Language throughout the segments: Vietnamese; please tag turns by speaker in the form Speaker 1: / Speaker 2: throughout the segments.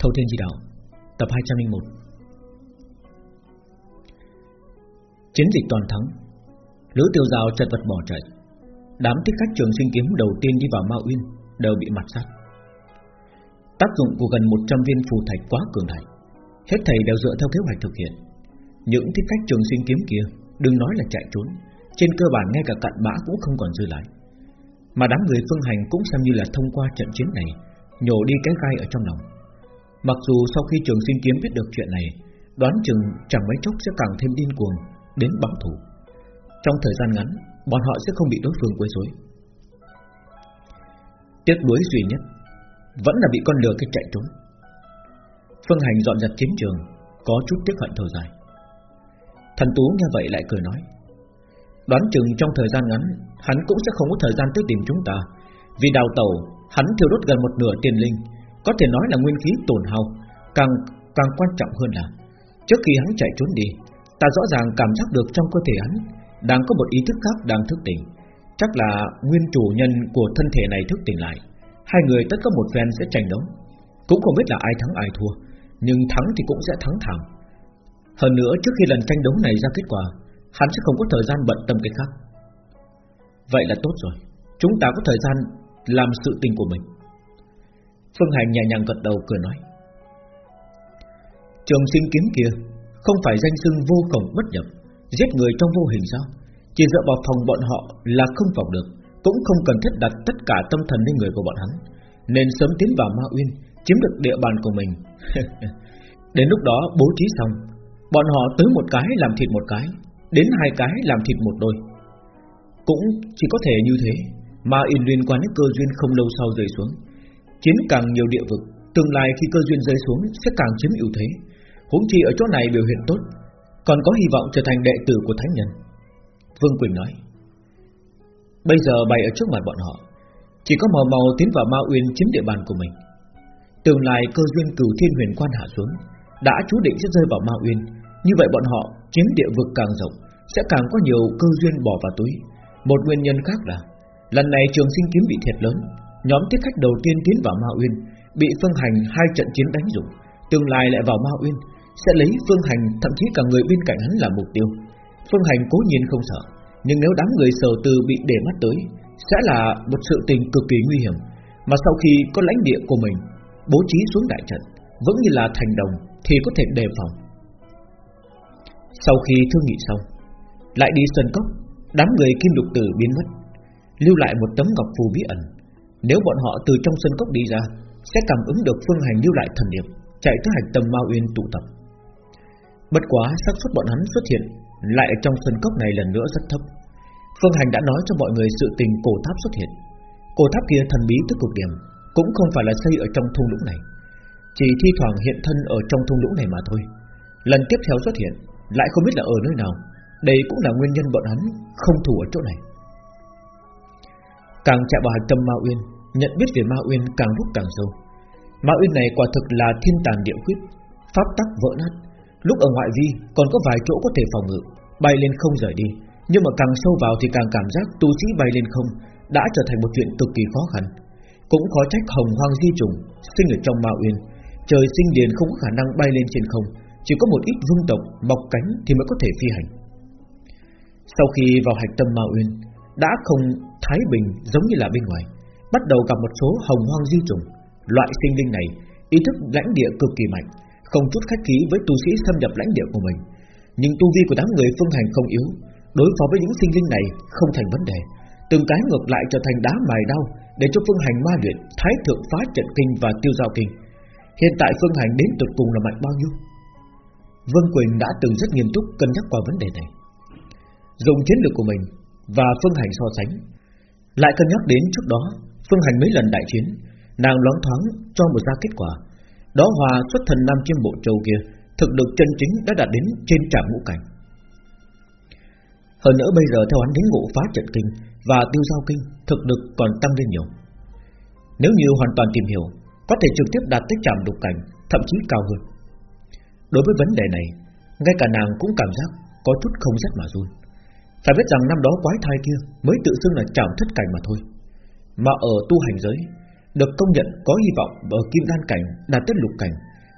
Speaker 1: Thâu Thiên Di Đạo, Tập 201 Chiến dịch toàn thắng, Lữ tiêu rào chật vật bỏ chạy. Đám thích khách trường sinh kiếm đầu tiên đi vào Ma Uyên Đều bị mặt sát. Tác dụng của gần 100 viên phù thạch quá cường đại. Hết thầy đều dựa theo kế hoạch thực hiện. Những thích khách trường sinh kiếm kia, Đừng nói là chạy trốn, Trên cơ bản ngay cả cặn bã cũng không còn dư lại. Mà đám người phương hành cũng xem như là thông qua trận chiến này, Nhổ đi cái gai ở trong lòng. Mặc dù sau khi trường sinh kiếm biết được chuyện này, Đoán chừng chẳng mấy chốc sẽ càng thêm điên cuồng Đến báo thủ Trong thời gian ngắn, Bọn họ sẽ không bị đối phương quấy rối. Tiếc nuối duy nhất, Vẫn là bị con lừa kia chạy trốn. Phương Hành dọn dẹp chiến trường, Có chút tiếc hận thở dài. Thần Tú nghe vậy lại cười nói, Đoán chừng trong thời gian ngắn, Hắn cũng sẽ không có thời gian tới tìm chúng ta, Vì đào tẩu, Hắn thiêu đốt gần một nửa tiền linh có thể nói là nguyên khí tổn hao, Càng càng quan trọng hơn là, Trước khi hắn chạy trốn đi, Ta rõ ràng cảm giác được trong cơ thể hắn Đang có một ý thức khác đang thức tỉnh. Chắc là nguyên chủ nhân của thân thể này thức tỉnh lại. Hai người tất có một phen sẽ tranh đấu. Cũng không biết là ai thắng ai thua, Nhưng thắng thì cũng sẽ thắng thẳng Hơn nữa, trước khi lần tranh đấu này ra kết quả, Hắn sẽ không có thời gian bận tâm cái khác. Vậy là tốt rồi. Chúng ta có thời gian làm sự tình của mình. Phương Hành nhẹ nhàng gật đầu cười nói. Trường sinh kiếm kia Không phải danh xưng vô cùng bất nhập, Giết người trong vô hình sao? Chỉ dựa vào phòng bọn họ là không phòng được, Cũng không cần thiết đặt tất cả tâm thần lên người của bọn hắn. Nên sớm tiến vào Ma Uyên, Chiếm được địa bàn của mình. Đến lúc đó bố trí xong, Bọn họ tới một cái làm thịt một cái, Đến hai cái làm thịt một đôi. Cũng chỉ có thể như thế, Ma Uyên liên quan đến cơ duyên không lâu sau rơi xuống. Chiến càng nhiều địa vực, Tương lai khi cơ duyên rơi xuống Sẽ càng chiếm ưu thế. Huống chi ở chỗ này biểu hiện tốt, Còn có hy vọng trở thành đệ tử của Thánh Nhân. Vương Quỳnh nói, Bây giờ bày ở trước mặt bọn họ, Chỉ có màu màu tiến vào Ma Uyên chiếm địa bàn của mình. Tương lai cơ duyên cửu thiên huyền quan hạ xuống, Đã chú định sẽ rơi vào Ma Uyên. Như vậy bọn họ chiếm địa vực càng rộng, Sẽ càng có nhiều cơ duyên bỏ vào túi. Một nguyên nhân khác là, Lần này trường sinh kiếm bị thiệt lớn Nhóm tiếp khách đầu tiên tiến vào Ma Uyên, Bị Phương Hành hai trận chiến đánh rụng, Tương lai lại vào Ma Uyên, Sẽ lấy Phương Hành, thậm chí cả người bên cạnh hắn là mục tiêu. Phương Hành cố nhiên không sợ, Nhưng nếu đám người sở từ bị để mắt tới, Sẽ là một sự tình cực kỳ nguy hiểm. Mà sau khi có lãnh địa của mình, Bố trí xuống đại trận Vẫn như là thành đồng, Thì có thể đề phòng. Sau khi thương nghị xong, Lại đi sân cốc, Đám người kim lục tử biến mất, Lưu lại một tấm ngọc phù bí ẩn nếu bọn họ từ trong sân cốc đi ra, Sẽ cảm ứng được phương hành lưu lại thần niệm, Chạy tới hạch tâm Ma Uyên tụ tập. Bất quá xác suất bọn hắn xuất hiện Lại ở trong sân cốc này lần nữa rất thấp. Phương Hành đã nói cho mọi người sự tình cổ tháp xuất hiện. Cổ tháp kia thần bí tới cực điểm, Cũng không phải là xây ở trong thung lũng này. Chỉ thi thoảng hiện thân ở trong thung lũng này mà thôi. Lần tiếp theo xuất hiện, Lại không biết là ở nơi nào. Đây cũng là nguyên nhân bọn hắn không thủ ở chỗ này. Càng chạy vào hạch tâm Ma Uyên, Nhận biết về Ma Uyên càng lúc càng sâu. Ma Uyên này quả thực là thiên tàn địa khuyết, Pháp tắc vỡ nát. Lúc ở ngoại vi, còn có vài chỗ có thể phòng ngự, Bay lên không rời đi. Nhưng mà càng sâu vào thì càng cảm giác tu sĩ bay lên không Đã trở thành một chuyện cực kỳ khó khăn. Cũng khó trách hồng hoang di trùng Sinh ở trong Ma Uyên. Trời sinh liền không có khả năng bay lên trên không, Chỉ có một ít vương tộc mọc cánh Thì mới có thể phi hành. Sau khi vào hạch tâm Ma Uyên đã không thái bình giống như là bên ngoài, Bắt đầu gặp một số hồng hoang di trùng Loại sinh linh này, Ý thức lãnh địa cực kỳ mạnh, Không chút khách khí với tu sĩ xâm nhập lãnh địa của mình. Nhưng tu vi của đám người phương hành không yếu, Đối phó với những sinh linh này Không thành vấn đề. Từng cái ngược lại trở thành đá mài đau Để cho phương hành ma luyện, Thái thượng phá trận kinh và tiêu giao kinh. Hiện tại phương hành đến tuyệt cùng là mạnh bao nhiêu? Vương Quỳnh đã từng rất nghiêm túc cân nhắc qua vấn đề này. Dùng chiến lược của mình và phương hành so sánh. Lại cân nhắc đến trước đó, Phương Hành mấy lần đại chiến, Nàng loáng thoáng cho một ra kết quả. Đó hòa xuất thần nam chiêm bộ châu kia, Thực lực chân chính đã đạt đến trên trạm ngũ cảnh. Hơn nữa bây giờ theo hắn đến ngộ phá trận kinh Và tiêu giao kinh, Thực lực còn tăng lên nhiều. Nếu như hoàn toàn tìm hiểu, Có thể trực tiếp đạt tới trạm lục cảnh, Thậm chí cao hơn. Đối với vấn đề này, Ngay cả nàng cũng cảm giác có chút không rất mà run phải biết rằng năm đó quái thai kia Mới tự xưng là trảo thất cảnh mà thôi. Mà ở tu hành giới, Được công nhận có hy vọng Ở kim đan cảnh đạt tới lục cảnh,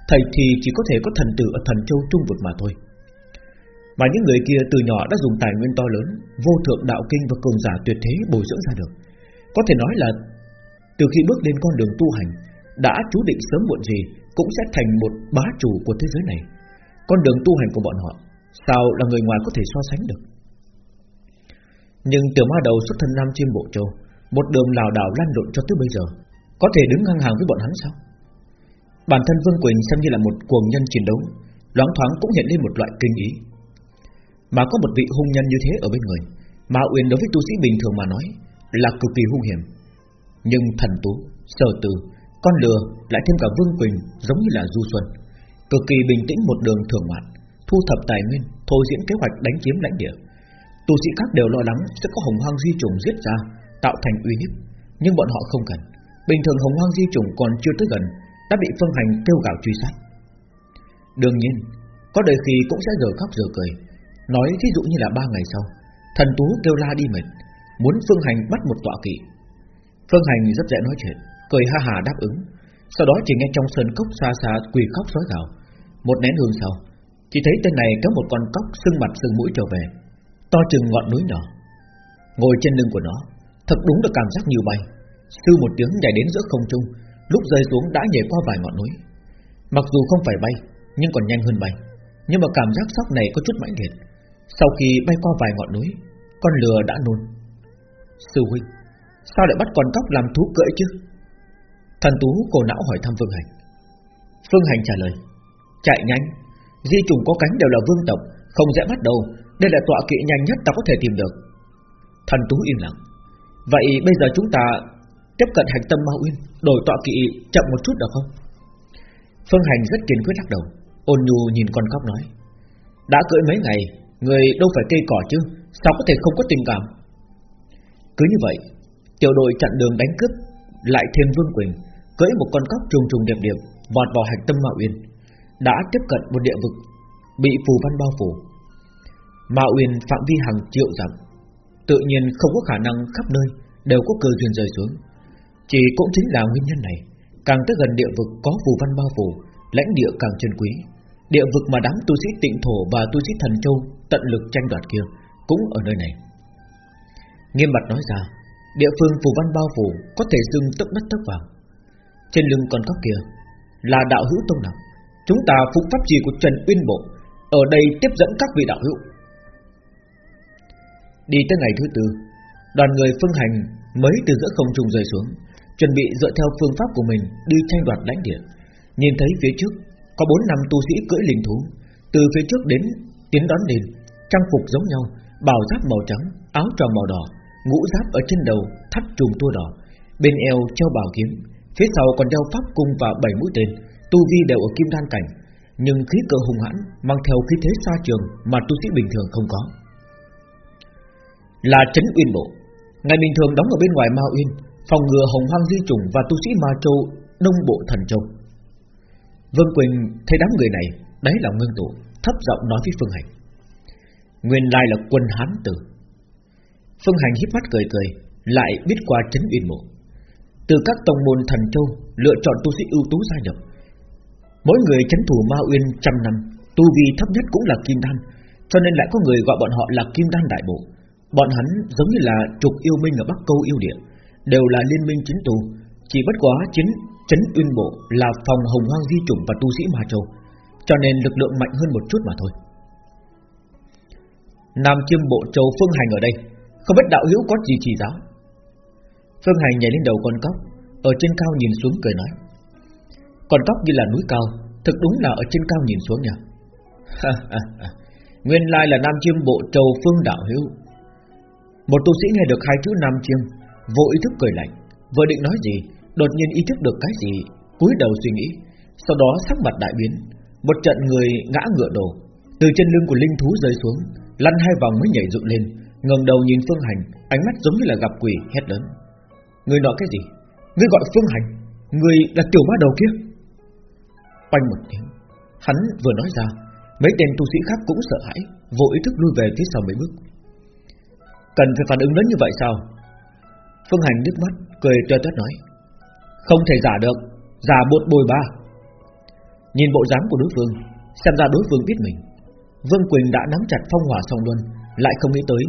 Speaker 1: Thầy thì chỉ có thể có thần tử ở thần châu trung vực mà thôi. Mà những người kia từ nhỏ đã dùng tài nguyên to lớn, Vô thượng đạo kinh và cường giả tuyệt thế bồi dưỡng ra được. Có thể nói là Từ khi bước lên con đường tu hành, Đã chú định sớm muộn gì Cũng sẽ thành một bá chủ của thế giới này. Con đường tu hành của bọn họ, Sao là người ngoài có thể so sánh được? Nhưng tiểu ma đầu xuất thân Nam Chiêm Bộ Châu Một đường lào đảo lăn lộn cho tới bây giờ Có thể đứng ngang hàng với bọn hắn sao? Bản thân Vương Quỳnh xem như là một cuồng nhân chiến đấu Loáng thoáng cũng hiện lên một loại kinh ý. Mà có một vị hung nhân như thế ở bên người Mà Uyên đối với tu sĩ bình thường mà nói Là cực kỳ hung hiểm. Nhưng thần tú, sở từ Con lừa lại thêm cả Vương Quỳnh Giống như là du xuân Cực kỳ bình tĩnh một đường thường ngoạn Thu thập tài nguyên, thôi diễn kế hoạch đánh chiếm lãnh địa. Tu sĩ khác đều lo lắng Sẽ có hồng hoang di trùng giết ra Tạo thành uy hiếp Nhưng bọn họ không cần Bình thường hồng hoang di trùng còn chưa tới gần đã bị Phương Hành kêu gào truy sát. Đương nhiên, có đời khi cũng sẽ giờ khóc giờ cười. Nói thí dụ như là ba ngày sau, thần tú kêu la đi mệt, muốn Phương Hành bắt một tọa kỵ. Phương Hành rất dễ nói chuyện, cười ha hà đáp ứng. Sau đó chỉ nghe trong sân cốc xa xa quỳ khóc sói gào. Một nén hương sau, chỉ thấy tên này kéo một con cóc sưng mặt sưng mũi trở về, to chừng ngọn núi nhỏ. Ngồi trên lưng của nó, thật đúng là cảm giác như bay. Sư một tiếng nhảy đến giữa không trung, Lúc rơi xuống đã nhảy qua vài ngọn núi. Mặc dù không phải bay Nhưng còn nhanh hơn bay. Nhưng mà cảm giác sóc này có chút mãnh liệt. Sau khi bay qua vài ngọn núi Con lừa đã nôn. Sư huynh Sao lại bắt con cóc làm thú cưỡi chứ? Thần tú cổ não hỏi thăm Phương Hành. Phương Hành trả lời Chạy nhanh. Di trùng có cánh đều là vương tộc Không dễ bắt đầu. Đây là tọa kỵ nhanh nhất ta có thể tìm được. Thần tú im lặng. Vậy bây giờ chúng ta Tiếp cận hành tâm Ma Uyên, Đổi tọa kỵ chậm một chút được không? Phương Hành rất kiên quyết lắc đầu, Ôn nhu nhìn con cóc nói. Đã cưỡi mấy ngày, Người đâu phải cây cỏ chứ, Sao có thể không có tình cảm? Cứ như vậy, Tiểu đội chặn đường đánh cướp, Lại thêm Vương Quỳnh, Cưỡi một con cóc trùng trùng điệp điệp Vọt vào hành tâm Ma Uyên, Đã tiếp cận một địa vực Bị phù văn bao phủ. Ma Uyên phạm vi hàng triệu dặm, Tự nhiên không có khả năng khắp nơi Đều có cơ duyên rơi xuống. Chỉ cũng chính là nguyên nhân này, Càng tới gần địa vực có phù văn bao phủ, Lãnh địa càng chân quý. Địa vực mà đám tu sĩ tịnh thổ và tu sĩ thần châu Tận lực tranh đoạt kia Cũng ở nơi này. Nghiêm mặt nói ra, Địa phương phù văn bao phủ Có thể dưng tức đất tức vào Trên lưng con cóc kia, Là đạo hữu tông nào Chúng ta phụng pháp trì của Trần Uyên Bộ, Ở đây tiếp dẫn các vị đạo hữu. Đi tới ngày thứ tư Đoàn người phương hành mới từ giữa không trung rơi xuống chuẩn bị dựa theo phương pháp của mình đi tranh đoạt lãnh địa. Nhìn thấy phía trước có bốn năm tu sĩ cưỡi linh thú, từ phía trước đến tiến đón lên, trang phục giống nhau, bào giáp màu trắng, áo tròn màu đỏ, ngũ giáp ở trên đầu thắt trùm tua đỏ, bên eo treo bảo kiếm, phía sau còn đeo pháp cung và bảy mũi tên, tu vi đều ở kim đan cảnh, nhưng khí cơ hùng hãn mang theo khí thế xa trường mà tu sĩ bình thường không có. Là trấn uyên bộ, ngày bình thường đóng ở bên ngoài Ma Uyên, phòng ngừa hồng hoang di trùng và tu sĩ ma châu đông bộ thần châu. Vương Quỳnh thấy đám người này đấy là ngưng tụ, thấp giọng nói với Phương Hành. Nguyên lai là quân hán tử. Phương Hành híp mắt cười cười, lại biết qua chấn uyên bộ Từ các tông môn thần châu lựa chọn tu sĩ ưu tú gia nhập. Mỗi người chấn thủ ma uyên trăm năm, tu vi thấp nhất cũng là kim đan, cho nên lại có người gọi bọn họ là kim đan đại bộ. Bọn hắn giống như là trục yêu minh ở Bắc Câu yêu địa đều là liên minh chính tù, chỉ bất quá chính chấn uyên bộ là phòng hồng hoang di chủng và tu sĩ ma châu, cho nên lực lượng mạnh hơn một chút mà thôi. Nam chiêm bộ châu phương hành ở đây, không biết đạo hữu có gì chỉ giáo. Phương hành nhảy lên đầu con cóc, ở trên cao nhìn xuống cười nói: con cóc như là núi cao, thực đúng là ở trên cao nhìn xuống nhỉ. Nguyên lai là Nam chiêm bộ châu phương đạo hữu. Một tu sĩ nghe được hai chữ Nam chiêm, Vô ý thức cười lạnh, Vừa định nói gì, Đột nhiên ý thức được cái gì, cúi đầu suy nghĩ. Sau đó sắc mặt đại biến, Một trận người ngã ngựa đổ, Từ chân lưng của linh thú rơi xuống, Lăn hai vòng mới nhảy dựng lên, ngẩng đầu nhìn Phương Hành, Ánh mắt giống như là gặp quỷ hét lớn. Người nói cái gì? Người gọi Phương Hành, Người là tiểu ma đầu kia. Quanh một tiếng, Hắn vừa nói ra, Mấy tên tu sĩ khác cũng sợ hãi, Vô ý thức lui về phía sau mấy bước. Cần phải phản ứng lớn như vậy sao? Phương Hành nước mắt, Cười tươi tuyết nói. Không thể giả được, Giả bột bồi ba. Nhìn bộ dáng của đối phương, Xem ra đối phương biết mình. Vương Quỳnh đã nắm chặt phong hỏa song luân, Lại không nghĩ tới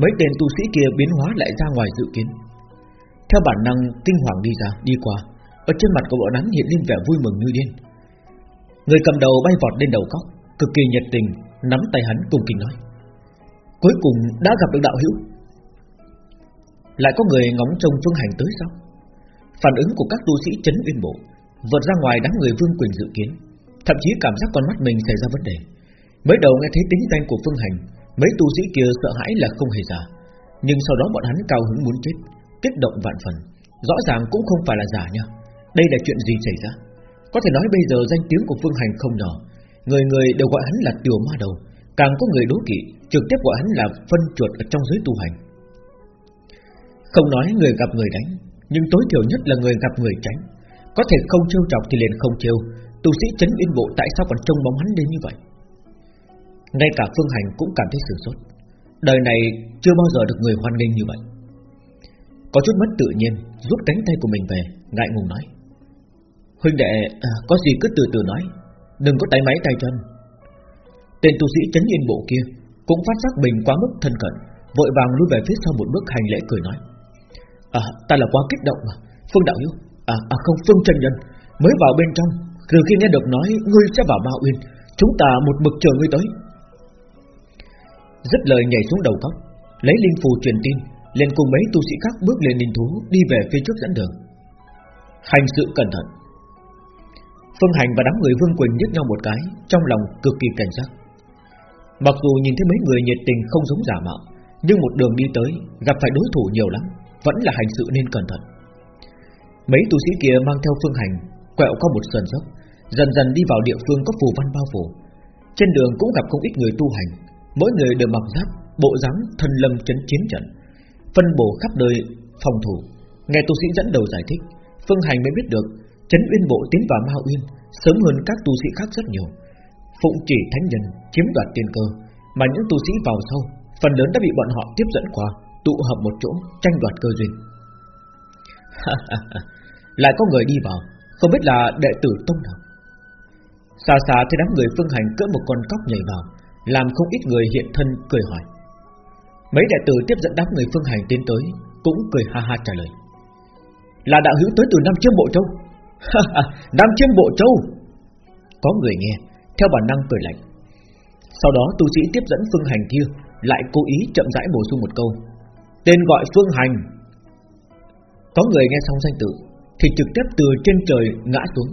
Speaker 1: Mấy tên tu sĩ kia biến hóa lại ra ngoài dự kiến. Theo bản năng, kinh hoàng đi ra, Đi qua, Ở trên mặt của bọn hắn hiện lên vẻ vui mừng như điên. Người cầm đầu bay vọt lên đầu cóc, Cực kỳ nhiệt tình, Nắm tay hắn cùng kinh nói. Cuối cùng đã gặp được đạo hữu. Lại có người ngóng trông phương hành tới sao? Phản ứng của các tu sĩ chấn uyên bộ, Vượt ra ngoài đám người Vương quyền dự kiến. Thậm chí cảm giác con mắt mình xảy ra vấn đề. Mới đầu nghe thấy tính danh của Phương Hành, Mấy tu sĩ kia sợ hãi là không hề giả Nhưng sau đó bọn hắn cao hứng muốn chết, Kích động vạn phần. Rõ ràng cũng không phải là giả nha. Đây là chuyện gì xảy ra? Có thể nói bây giờ danh tiếng của Phương Hành không nhỏ. Người người đều gọi hắn là tiểu ma đầu. Càng có người đố kỵ Trực tiếp gọi hắn là phân chuột ở trong giới tu hành. Không nói người gặp người đánh Nhưng tối thiểu nhất là người gặp người tránh. Có thể không trêu chọc thì liền không trêu. Tu sĩ chấn yên bộ tại sao còn trông bóng hắn đến như vậy? Ngay cả Phương Hành cũng cảm thấy sửng sốt. Đời này chưa bao giờ được người hoan nghênh như vậy. Có chút mất tự nhiên Rút cánh tay của mình về Ngại ngùng nói. Huynh đệ à, có gì cứ từ từ nói. Đừng có tay máy tay chân. Tên tu sĩ chấn yên bộ kia Cũng phát giác mình quá mức thân cận Vội vàng lui về phía sau một bước hành lễ cười nói. À ta là quá kích động mà. Phương đạo hiếu. À, à không Phương chân nhân. Mới vào bên trong từ khi nghe được nói ngươi sẽ vào Ma Uyên Chúng ta một mực chờ ngươi tới. Dứt lời nhảy xuống đầu cốc Lấy linh phù truyền tin liền cùng mấy tu sĩ khác bước lên linh thú Đi về phía trước dẫn đường. Hành sự cẩn thận. Phương Hành và đám người Vương Quỳnh nhếch nhau một cái Trong lòng cực kỳ cảnh giác. Mặc dù nhìn thấy mấy người nhiệt tình không giống giả mạo, Nhưng một đường đi tới, Gặp phải đối thủ nhiều lắm, Vẫn là hành sự nên cẩn thận. Mấy tu sĩ kia mang theo Phương Hành, Quẹo qua một sườn dốc, Dần dần đi vào địa phương có phù văn bao phủ. Trên đường cũng gặp không ít người tu hành, Mỗi người đều mặc giáp, Bộ dáng thân lâm chấn chiến trận, Phân bổ khắp nơi phòng thủ. Nghe tu sĩ dẫn đầu giải thích, Phương Hành mới biết được, Chấn Uyên Bộ tiến vào Ma Uyên Sớm hơn các tu sĩ khác rất nhiều. Phụng chỉ thánh nhân chiếm đoạt tiền cơ, Mà những tu sĩ vào sau, Phần lớn đã bị bọn họ tiếp dẫn qua, Tụ hợp một chỗ, tranh đoạt cơ duyên. Lại có người đi vào, Không biết là đệ tử tông nào. Xa xa thấy đám người phương hành cỡ một con cóc nhảy vào, Làm không ít người hiện thân cười hỏi. Mấy đệ tử tiếp dẫn đám người phương hành tiến tới, Cũng cười ha ha trả lời. Là đạo hữu tới từ Nam Chiêm Bộ Châu. Nam Chiêm Bộ Châu. Có người nghe theo bản năng cười lạnh. Sau đó tu sĩ tiếp dẫn phương hành kia Lại cố ý chậm rãi bổ sung một câu. Tên gọi phương hành. Có người nghe xong danh tự Thì trực tiếp từ trên trời ngã xuống.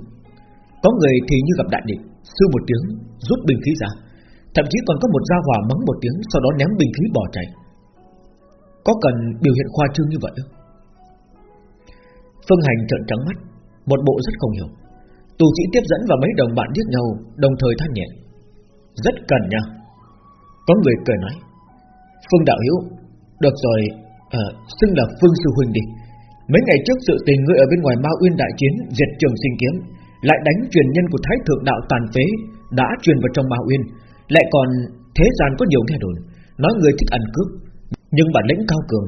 Speaker 1: Có người thì như gặp đại địch Sư một tiếng, rút bình khí ra. Thậm chí còn có một gia hỏa mắng một tiếng, Sau đó ném bình khí bỏ chạy. Có cần biểu hiện khoa trương như vậy không? Phương Hành trợn trắng mắt, Một bộ rất không hiểu. Tù sĩ tiếp dẫn và mấy đồng bạn giết nhau Đồng thời than nhẹ Rất cần nha Có người cười nói Phương Đạo Hiếu Được rồi à, Xưng là Phương Sư Huynh đi Mấy ngày trước sự tình ngươi ở bên ngoài Ma Uyên đại chiến Diệt trường sinh kiếm lại đánh truyền nhân của Thái Thượng Đạo tàn phế đã truyền vào trong Ma Uyên, lại còn thế gian có nhiều nghe đồn nói người thích ăn cướp, nhưng bản lĩnh cao cường,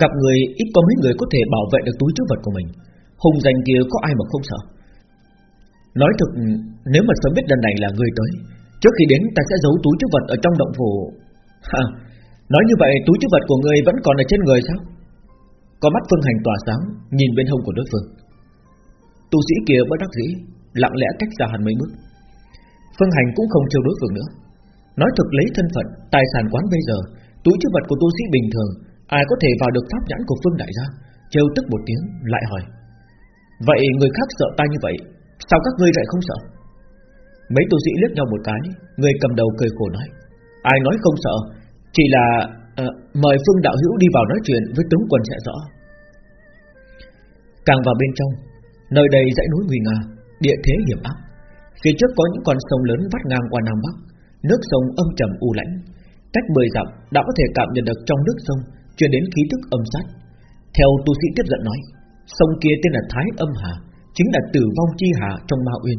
Speaker 1: gặp người ít có mấy người có thể bảo vệ được túi chứa vật của mình. Hùng danh kia có ai mà không sợ? Nói thực, nếu mà sớm biết lần này là người tới, trước khi đến ta sẽ giấu túi chức vật ở trong động phủ. Ha, nói như vậy túi chức vật của người vẫn còn ở trên người sao? Có mắt Phương Hành tỏa sáng, nhìn bên hông của đối phương. Tu sĩ kia bất đắc dĩ lặng lẽ cách ra hẳn mấy bước. Phương Hành cũng không trêu đối phương nữa. Nói thực lấy thân phận, tài sản quán bây giờ, túi chứa vật của tu sĩ bình thường, ai có thể vào được pháp nhãn của Phương Đại gia? Trêu tức một tiếng, lại hỏi: vậy người khác sợ ta như vậy, sao các ngươi lại không sợ? Mấy tu sĩ liếc nhau một cái, người cầm đầu cười khổ nói: ai nói không sợ, chỉ là uh, mời Phương Đạo Hữu đi vào nói chuyện với tướng quân sẽ rõ. Càng vào bên trong, nơi đây dãy núi nguy nga, địa thế hiểm ác. Phía trước có những con sông lớn vắt ngang qua nam bắc, nước sông âm trầm u lãnh, cách mười dặm đã có thể cảm nhận được trong nước sông Chuyển đến khí tức âm sát. Theo tu sĩ tiếp dẫn nói, sông kia tên là Thái Âm Hà, chính là tử vong chi hạ trong Ma Uyên,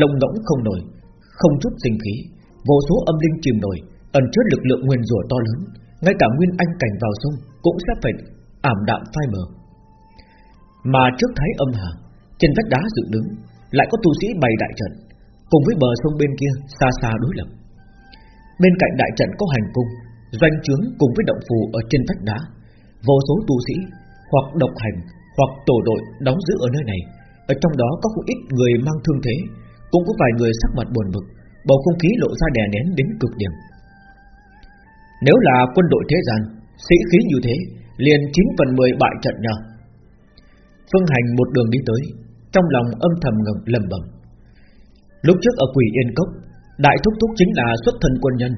Speaker 1: lồng ngỗng không nổi, không chút sinh khí, vô số âm linh chìm nổi, ẩn chứa lực lượng nguyên rủa to lớn, ngay cả nguyên anh cảnh vào sông cũng sẽ phải ảm đạm phai mờ. Mà trước Thái Âm Hà, trên vách đá dựng đứng lại có tu sĩ bày đại trận Cùng với bờ sông bên kia Xa xa đối lập. Bên cạnh đại trận có hành cung Doanh trướng cùng với động phù ở trên vách đá Vô số tu sĩ Hoặc độc hành Hoặc tổ đội đóng giữ ở nơi này. Ở trong đó có không ít người mang thương thế, Cũng có vài người sắc mặt buồn bực, Bầu không khí lộ ra đè nén đến cực điểm. Nếu là quân đội thế gian, Sĩ khí như thế, Liền 9 phần 10 bại trận nhờ. Phương Hành một đường đi tới, Trong lòng âm thầm ngầm lầm bầm Lúc trước ở quỷ Yên Cốc, Đại thúc thúc chính là xuất thân quân nhân,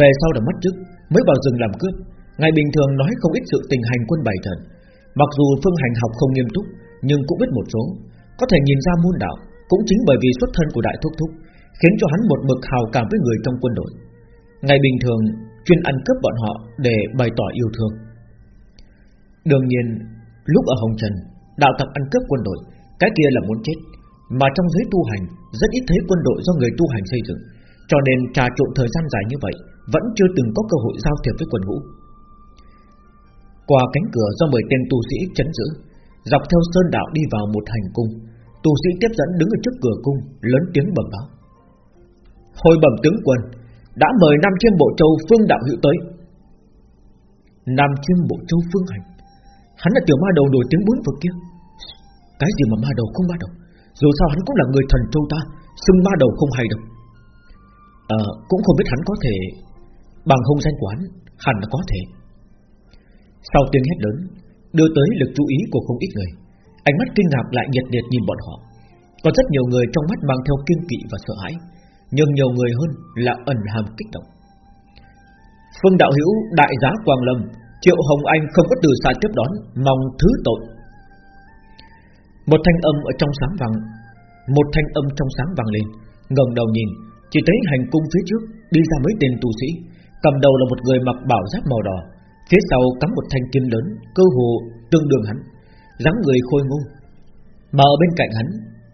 Speaker 1: Về sau đã mất chức, Mới vào rừng làm cướp. Ngày bình thường nói không ít sự tình hành quân bày trận. Mặc dù Phương Hành học không nghiêm túc, Nhưng cũng biết một số. Có thể nhìn ra môn đạo Cũng chính bởi vì xuất thân của đại thúc thúc, Khiến cho hắn một mực hào cảm với người trong quân đội. Ngày bình thường, Chuyên ăn cướp bọn họ để bày tỏ yêu thương. Đương nhiên, Lúc ở Hồng Trần, Đạo tập ăn cướp quân đội, Cái kia là muốn chết, Mà trong giới tu hành, Rất ít thấy quân đội do người tu hành xây dựng, Cho nên trà trộn thời gian dài như vậy, Vẫn chưa từng có cơ hội giao thiệp với quần ngũ. Qua cánh cửa do 10 tên tu sĩ chấn giữ, Dọc theo sơn đạo đi vào một hành cung Tu sĩ tiếp dẫn đứng ở trước cửa cung, Lớn tiếng bẩm báo. Hồi bẩm tướng quân, Đã mời Nam Chiêm Bộ Châu Phương Đạo Hữu tới. Nam Chiêm Bộ Châu Phương Hành, Hắn là tiểu ma đầu nổi tiếng bốn vực kia. Cái gì mà ma đầu không ma đầu Dù sao hắn cũng là người thần châu ta, Xưng ma đầu không hay đâu. Ờ cũng không biết hắn có thể Bằng hông danh quán, Hẳn là có thể. Sau tiếng hét lớn, Đưa tới lực chú ý của không ít người. Ánh mắt kinh ngạc lại nhiệt liệt nhìn bọn họ. Có rất nhiều người trong mắt mang theo kiên kỵ và sợ hãi, Nhưng nhiều người hơn là ẩn hàm kích động. Phương đạo hữu, đại giá Quang Lâm, Triệu Hồng Anh không có từ xa tiếp đón, Mong thứ tội. Một thanh âm ở trong sáng vàng Một thanh âm trong sáng vàng lên, ngẩng đầu nhìn, Chỉ thấy hành cung phía trước Đi ra mấy tên tu sĩ, Cầm đầu là một người mặc bảo giáp màu đỏ, Phía sau cắm một thanh kiếm lớn, Cơ hồ tương đương hắn dáng người khôi ngô Mà ở bên cạnh hắn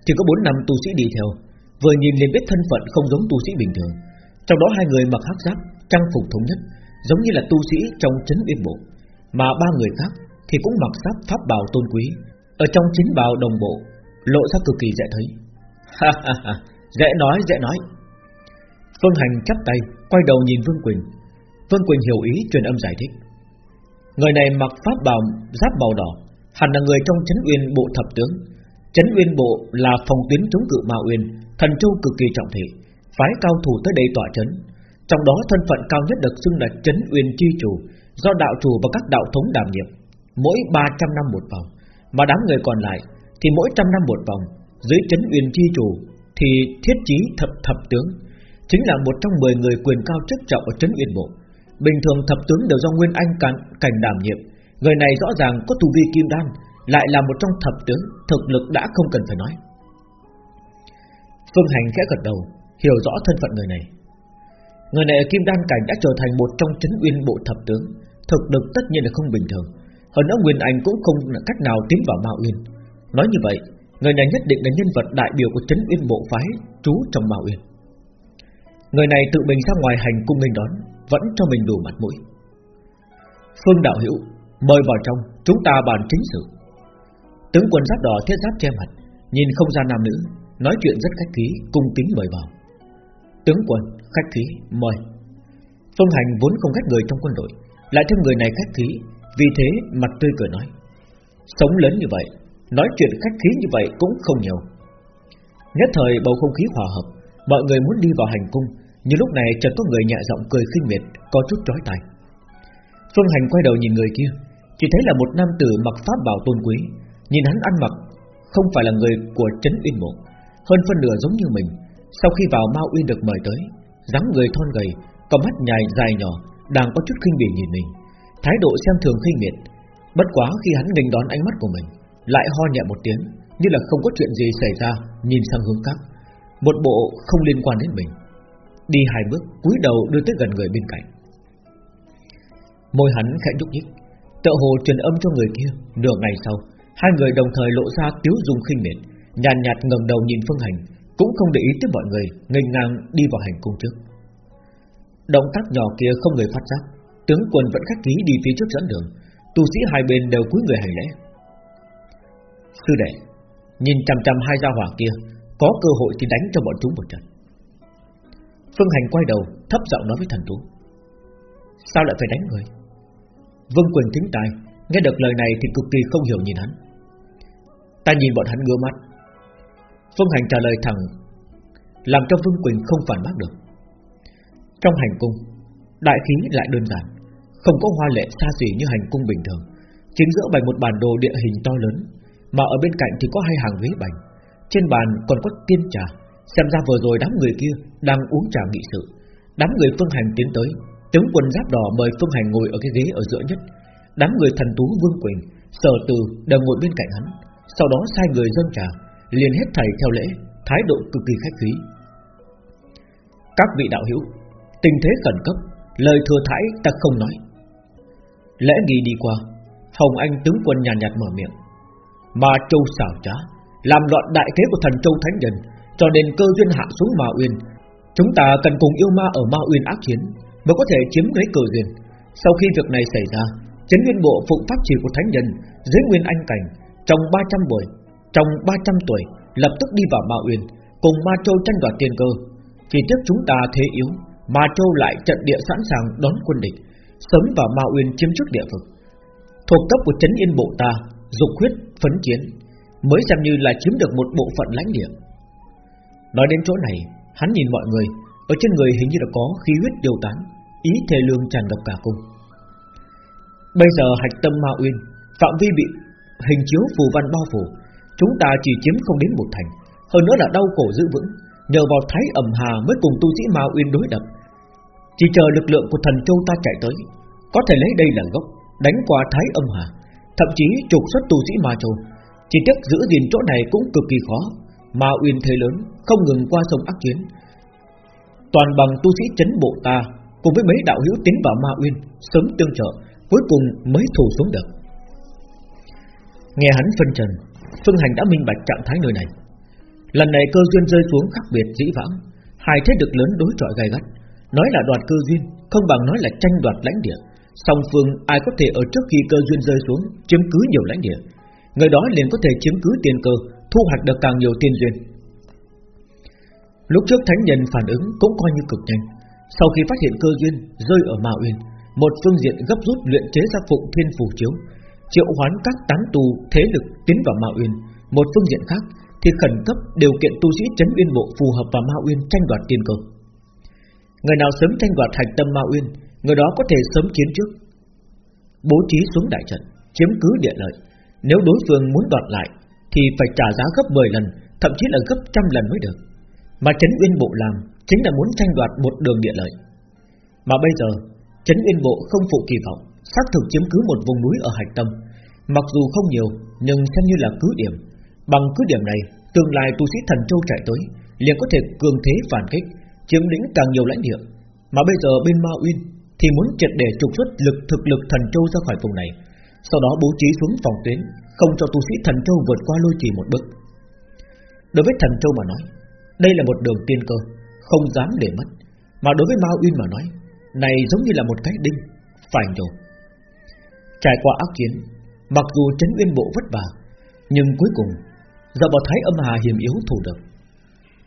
Speaker 1: Thì có bốn năm tu sĩ đi theo Vừa nhìn liền biết thân phận không giống tu sĩ bình thường Trong đó hai người mặc hắc giáp Trang phục thống nhất giống như là tu sĩ trong chấn biên bộ, mà ba người khác thì cũng mặc giáp pháp bào tôn quý, ở trong chính bào đồng bộ, lộ ra cực kỳ dễ thấy. Ha ha ha, dễ nói dễ nói. Phương Hành chắp tay, quay đầu nhìn Vương Quỳnh. Vương Quỳnh hiểu ý truyền âm giải thích. Người này mặc pháp bào giáp màu đỏ, hẳn là người trong chấn uyên bộ thập tướng. Chấn uyên bộ là phòng tuyến chống cự ma uyên, thần châu cực kỳ trọng thị, phái cao thủ tới đây tỏa chấn, trong đó thân phận cao nhất được xưng là chấn Uyên Chi Chủ Do đạo chủ và các đạo thống đảm nhiệm. Mỗi 300 năm một vòng Mà đám người còn lại Thì mỗi trăm năm một vòng Dưới chấn Uyên Chi Chủ Thì thiết chí thập thập tướng. Chính là một trong 10 người quyền cao chức trọng ở Trấn Uyên Bộ. Bình thường thập tướng đều do Nguyên Anh cảnh, cảnh đảm nhiệm Người này rõ ràng có tu vi kim đan, Lại là một trong thập tướng Thực lực đã không cần phải nói. Phương Hành khẽ gật đầu, Hiểu rõ thân phận người này. Người này ở Kim Đan Cảnh đã trở thành một trong chấn uyên bộ thập tướng, Thực lực tất nhiên là không bình thường. Hơn nữa Nguyên Anh cũng không là cách nào tiến vào mạo Uyên. Nói như vậy, Người này nhất định là nhân vật đại biểu của chấn uyên bộ phái Trú trong mạo Uyên. Người này tự mình ra ngoài hành cung mình đón, Vẫn cho mình đủ mặt mũi. Phương Đạo Hữu Mời vào trong Chúng ta bàn chính sự. Tướng quân giáp đỏ thiết giáp che mặt Nhìn không ra nam nữ Nói chuyện rất khách khí Cung kính mời vào. Tướng quân, khách khí, mời. Phương Hành vốn không ghét người trong quân đội Lại thêm người này khách khí Vì thế mặt tươi cười nói. Sống lớn như vậy Nói chuyện khách khí như vậy cũng không nhiều. Nhất thời bầu không khí hòa hợp Mọi người muốn đi vào hành cung Nhưng lúc này chợt có người nhẹ giọng cười khinh miệt Có chút trói tài Phương Hành quay đầu nhìn người kia chỉ thấy là một nam tử mặc pháp bào tôn quý, Nhìn hắn ăn mặc Không phải là người của Trấn Uyên Mộ, Hơn phân nửa giống như mình. Sau khi vào Mao Uyên được mời tới, dáng người thon gầy Có mắt nhài dài nhỏ, Đang có chút khinh bỉ nhìn mình. Thái độ xem thường khinh miệt, Bất quá khi hắn nghênh đón ánh mắt của mình, Lại ho nhẹ một tiếng, Như là không có chuyện gì xảy ra, Nhìn sang hướng khác. Một bộ không liên quan đến mình, Đi hai bước cúi đầu đưa tới gần người bên cạnh. Môi hắn khẽ nhúc nhích. Tự hồ truyền âm cho người kia, Nửa ngày sau, Hai người đồng thời lộ ra tiếu dung khinh miệt, Nhàn nhạt ngẩng đầu nhìn Phương Hành, cũng không để ý tới mọi người Ngành ngang đi vào hành cung trước. Động tác nhỏ kia không người phát giác, Tướng quân vẫn khách khí đi phía trước dẫn đường, Tu sĩ hai bên đều cúi người hành lễ. Sư đệ, Nhìn chằm chằm hai gia hỏa kia, Có cơ hội thì đánh cho bọn chúng một trận. Phương Hành quay đầu, Thấp giọng nói với thần tú Sao lại phải đánh người? Vương Quỳnh thính tai, Nghe được lời này thì cực kỳ không hiểu nhìn hắn. Ta nhìn bọn hắn ngứa mắt. Phương Hành trả lời thẳng, Làm cho Vương Quỳnh không phản bác được. Trong hành cung, Đại khí lại đơn giản, Không có hoa lệ xa xỉ như hành cung bình thường. Chính giữa bày một bản đồ địa hình to lớn, Mà ở bên cạnh thì có hai hàng ghế bành. Trên bàn còn có tiên trà, Xem ra vừa rồi đám người kia Đang uống trà nghị sự. Đám người Phương Hành tiến tới Tướng quân giáp đỏ mời Phương Hành ngồi ở cái ghế ở giữa nhất. Đám người thần tú Vương Quỳnh Sở từ đều ngồi bên cạnh hắn. Sau đó sai người dâng trà liền hết thầy theo lễ Thái độ cực kỳ khách khí. Các vị đạo hữu Tình thế khẩn cấp Lời thừa thãi ta không nói. Lễ nghi đi qua Hồng Anh tướng quân nhàn nhạt, nhạt mở miệng. Mà châu xảo trá Làm loạn đại thế của thần châu Thánh Nhân Cho nên cơ duyên hạ xuống Ma Uyên. Chúng ta cần cùng yêu ma ở Ma Uyên ác chiến Mới có thể chiếm lấy cửa duyên. Sau khi việc này xảy ra, Chấn nguyên bộ phụng pháp chỉ của Thánh Nhân, Dưới nguyên anh cảnh, Trong 300 buổi, Trong 300 tuổi, Lập tức đi vào Ma Uyên, Cùng Ma Châu tranh đoạt tiền cơ. Chỉ tiếc chúng ta thế yếu, Ma Châu lại trận địa sẵn sàng đón quân địch, Sớm vào Ma Uyên chiếm trước địa vực. Thuộc cấp của chấn yên bộ ta Dục huyết phấn chiến, Mới xem như là chiếm được một bộ phận lãnh địa. Nói đến chỗ này, Hắn nhìn mọi người, Ở trên người hình như là có khí huyết tiêu tán. Ý thề lương tràn ngập cả cung. Bây giờ hạch tâm Ma Uyên, Phạm vi bị hình chiếu phù văn bao phủ, Chúng ta chỉ chiếm không đến một thành. Hơn nữa là đau cổ giữ vững, Nhờ vào thái ẩm hà mới cùng tu sĩ Ma Uyên đối đập Chỉ chờ lực lượng của thần châu ta chạy tới, Có thể lấy đây là gốc, Đánh qua thái âm hà, Thậm chí trục xuất tu sĩ Ma Châu. Chỉ tiếc giữ gìn chỗ này cũng cực kỳ khó, Ma Uyên thế lớn Không ngừng qua sông ác chiến. Toàn bằng tu sĩ chấn bộ ta Cùng với mấy đạo hữu tiến vào Ma Uyên, Sớm tương trợ, Cuối cùng mới thủ xuống được. Nghe hắn phân trần, Phương Hành đã minh bạch trạng thái nơi này. Lần này cơ duyên rơi xuống khác biệt dĩ vãng, Hai thế lực lớn đối chọi gay gắt. Nói là đoạt cơ duyên, Không bằng nói là tranh đoạt lãnh địa. Song phương ai có thể ở trước khi cơ duyên rơi xuống Chiếm cứ nhiều lãnh địa? Người đó liền có thể chiếm cứ tiền cơ, Thu hoạch được càng nhiều tiền duyên. Lúc trước thánh nhân phản ứng Cũng coi như cực nhanh. Sau khi phát hiện cơ duyên rơi ở Ma Uyên Một phương diện gấp rút luyện chế ra phụng thiên phù chiếu Triệu hoán các tán tu thế lực tiến vào Ma Uyên Một phương diện khác thì khẩn cấp điều kiện tu sĩ chấn uyên bộ phù hợp vào Ma Uyên tranh đoạt tiên cơ. Người nào sớm tranh đoạt thành tâm Ma Uyên, người đó có thể sớm chiến trước. Bố trí xuống đại trận, chiếm cứ địa lợi. Nếu đối phương muốn đoạt lại, thì phải trả giá gấp 10 lần, thậm chí là gấp trăm lần mới được. Mà chấn uyên bộ làm chính là muốn tranh đoạt một đường địa lợi. Mà bây giờ, chấn uyên bộ không phụ kỳ vọng, xác thực chiếm cứ một vùng núi ở Hạch Tâm. Mặc dù không nhiều, nhưng xem như là cứ điểm. Bằng cứ điểm này, Tương lai tu sĩ thần châu chạy tới liền có thể cường thế phản kích Chiếm lĩnh càng nhiều lãnh địa Mà bây giờ bên Ma Uyên Thì muốn triệt để trục xuất lực thực lực thần châu ra khỏi vùng này Sau đó bố trí xuống phòng tuyến Không cho tu sĩ thần châu vượt qua lôi trì một bước Đối với thần châu mà nói Đây là một đường tiên cơ không dám để mất. Mà đối với Mao Uyên mà nói Này giống như là một cái đinh Phải rồi Trải qua ác chiến Mặc dù chấn uyên bộ vất vả Nhưng cuối cùng Giờ vào thái âm hà hiểm yếu thủ được.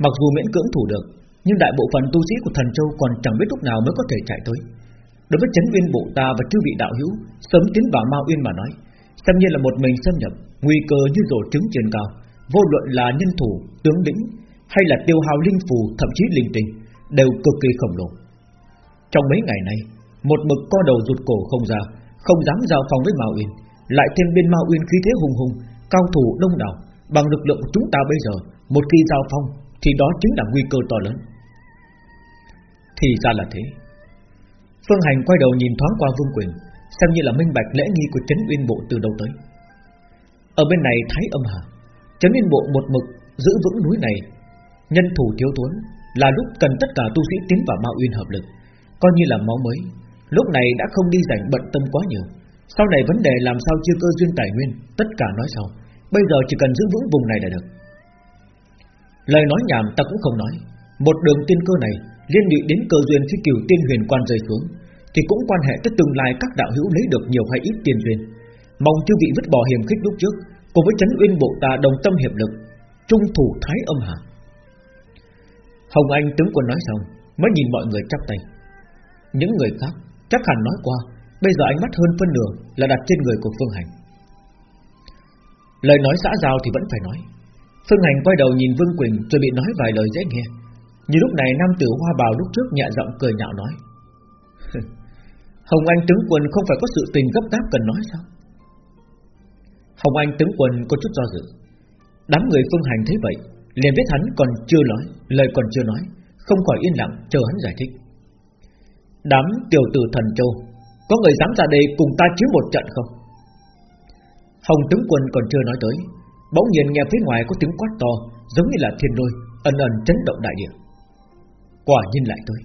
Speaker 1: Mặc dù miễn cưỡng thủ được Nhưng đại bộ phận tu sĩ của thần châu Còn chẳng biết lúc nào mới có thể chạy tới. Đối với chấn uyên bộ ta và chư vị đạo hữu Sớm tiến vào Mao uyên mà nói Xem như là một mình xâm nhập Nguy cơ như rổ trứng trên cao Vô luận là nhân thủ, tướng lĩnh hay là tiêu hào linh phù, thậm chí linh tinh Đều cực kỳ khổng lồ. Trong mấy ngày này Một mực co đầu rụt cổ không ra Không dám giao phòng với Mao Uyên Lại thêm bên Mao Uyên khí thế hùng hùng Cao thủ đông đảo Bằng lực lượng của chúng ta bây giờ Một khi giao phong Thì đó chính là nguy cơ to lớn. Thì ra là thế. Phương Hành quay đầu nhìn thoáng qua Vương Quyền, Xem như là minh bạch lễ nghi của Trấn Uyên Bộ từ đâu tới. Ở bên này Thái âm hà Trấn Uyên Bộ một mực giữ vững núi này Nhân thủ thiếu thốn Là lúc cần tất cả tu sĩ tiến vào Ma Uyên hợp lực. Coi như là máu mới. Lúc này đã không đi rảnh bận tâm quá nhiều. Sau này vấn đề làm sao chưa cơ duyên tài nguyên, Tất cả nói sau. Bây giờ chỉ cần giữ vững vùng này là được. Lời nói nhảm ta cũng không nói. Một đường tiên cơ này Liên lụy đến cơ duyên khi cửu tiên huyền quan rơi xuống, Thì cũng quan hệ tới tương lai các đạo hữu lấy được nhiều hay ít tiền duyên. Mong chư vị vứt bỏ hiểm khích lúc trước, Cùng với chấn uyên bộ ta đồng tâm hiệp lực, Trung thủ thái âm hạ Hồng Anh tướng quân nói xong, Mới nhìn mọi người chắp tay. Những người khác chắc hẳn nói qua, Bây giờ ánh mắt hơn phân nửa là đặt trên người của Phương Hành. Lời nói xã giao thì vẫn phải nói. Phương Hành quay đầu nhìn Vương Quỳnh Rồi bị nói vài lời dễ nghe. Như lúc này nam tử hoa bào lúc trước nhẹ giọng cười nhạo nói, Hồng Anh tướng quân không phải có sự tình gấp gáp cần nói sao? Hồng Anh tướng quân có chút do dự. Đám người Phương Hành thấy vậy liền biết hắn còn chưa nói, Lời còn chưa nói, Không khỏi yên lặng chờ hắn giải thích. Đám tiểu tử thần châu, Có người dám ra đây cùng ta chiến một trận không? Hồng tướng quân còn chưa nói tới, Bỗng nhiên nghe phía ngoài có tiếng quát to, Giống như là thiên lôi Ẩn ẩn chấn động đại địa. Quả nhiên lại tới.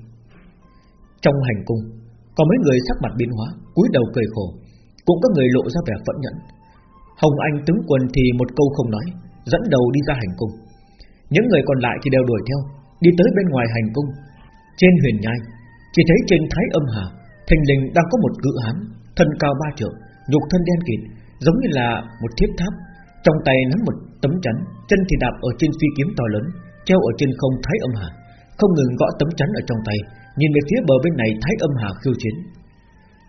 Speaker 1: Trong hành cung, Có mấy người sắc mặt biến hóa, cúi đầu cười khổ, Cũng có người lộ ra vẻ phẫn nhẫn Hồng Anh tướng quân thì một câu không nói, Dẫn đầu đi ra hành cung. Những người còn lại thì đều đuổi theo, Đi tới bên ngoài hành cung. Trên huyền nhai, Chỉ thấy trên thái âm hà Thành linh đang có một cự hán, Thân cao ba trượng, Nhục thân đen kịt, Giống như là một thiết tháp. Trong tay nắm một tấm chắn, Chân thì đạp ở trên phi kiếm to lớn, Treo ở trên không thái âm hà. Không ngừng gõ tấm chắn ở trong tay, Nhìn về phía bờ bên này thái âm hà khiêu chiến.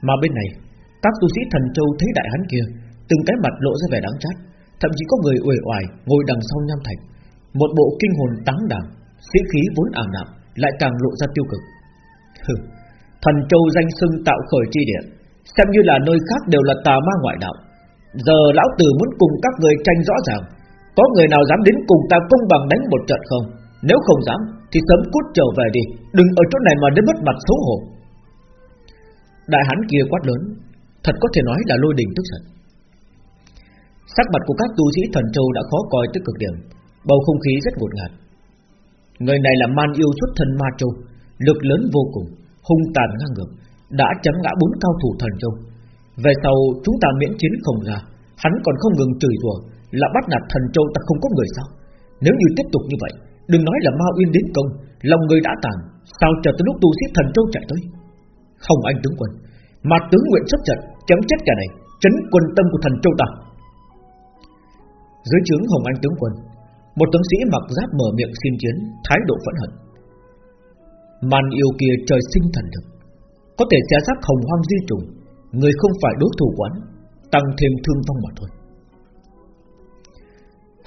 Speaker 1: Mà bên này, Các tu sĩ thần châu thấy đại hán kia, Từng cái mặt lộ ra vẻ đáng trách Thậm chí có người uể oải ngồi đằng sau nham thạch. Một bộ kinh hồn táng đảm Sĩ khí vốn ảm đạm Lại càng lộ ra tiêu cực. Hừ, Thần châu danh sưng tạo khởi chi địa Xem như là nơi khác đều là tà ma ngoại đạo. Giờ lão tử muốn cùng các người tranh rõ ràng Có người nào dám đến cùng ta công bằng đánh một trận không? Nếu không dám Thì sớm cút trở về đi Đừng ở chỗ này mà đến mất mặt xấu hổ. Đại hán kia quát lớn Thật có thể nói là lôi đình tức giận. Sắc mặt của các tu sĩ thần châu đã khó coi tới cực điểm. Bầu không khí rất ngột ngạt. Người này là man yêu xuất thân ma châu, Lực lớn vô cùng, Hung tàn ngang ngược, Đã chấm ngã bốn cao thủ thần châu. Về sau chúng ta miễn chiến không ra, Hắn còn không ngừng chửi rủa Là bắt nạt thần châu ta không có người sao? Nếu như tiếp tục như vậy, Đừng nói là ma uyên đến công, Lòng người đã tàn, Sao chờ tới lúc tu sĩ thần châu chạy tới? Không, anh tướng quân Mà tướng nguyện xuất trận Chấm chết cả này, Chấn quân tâm của thần châu ta. Dưới trướng Hồng Anh tướng quân một tướng sĩ mặc giáp mở miệng xin chiến, Thái độ phẫn hận. Màn yêu kia trời sinh thần thực Có thể xé xác hồng hoang di trùng, Người không phải đối thủ quán Tăng thêm thương vong mà thôi.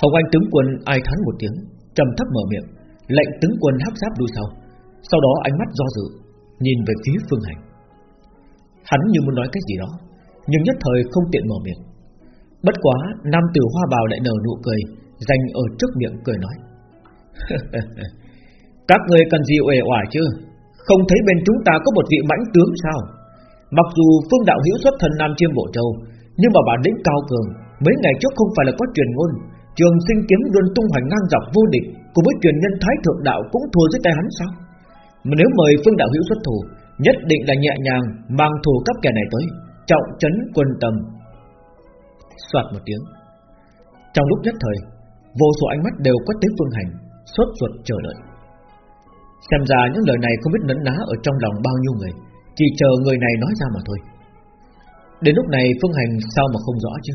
Speaker 1: Hồng Anh tướng quân ai thán một tiếng, trầm thấp mở miệng, Lệnh tướng quân hấp giáp đuôi sau. Sau đó ánh mắt do dự, Nhìn về phía phương hành. Hắn như muốn nói cái gì đó, Nhưng nhất thời không tiện mở miệng. Bất quá, Nam tử hoa bào lại nở nụ cười Dành ở trước miệng cười nói. Các người cần gì uể oải chứ? Không thấy bên chúng ta có một vị mãnh tướng sao? Mặc dù phương đạo hữu xuất thân Nam Chiêm Bộ Châu, Nhưng mà bản lĩnh cao cường, Mấy ngày trước không phải là có truyền ngôn. Trường sinh kiếm luôn tung hoành ngang dọc vô địch, Cùng với truyền nhân Thái Thượng Đạo cũng thua dưới tay hắn sao? Mà nếu mời phương đạo hữu xuất thủ, Nhất định là nhẹ nhàng Mang thù cấp kẻ này tới, Trọng trấn quân tâm. Xoạt một tiếng. Trong lúc nhất thời Vô số ánh mắt đều quét tới phương hành Sốt ruột chờ đợi. Xem ra những lời này không biết nấn ná Ở trong lòng bao nhiêu người Chỉ chờ người này nói ra mà thôi. Đến lúc này phương hành sao mà không rõ chứ?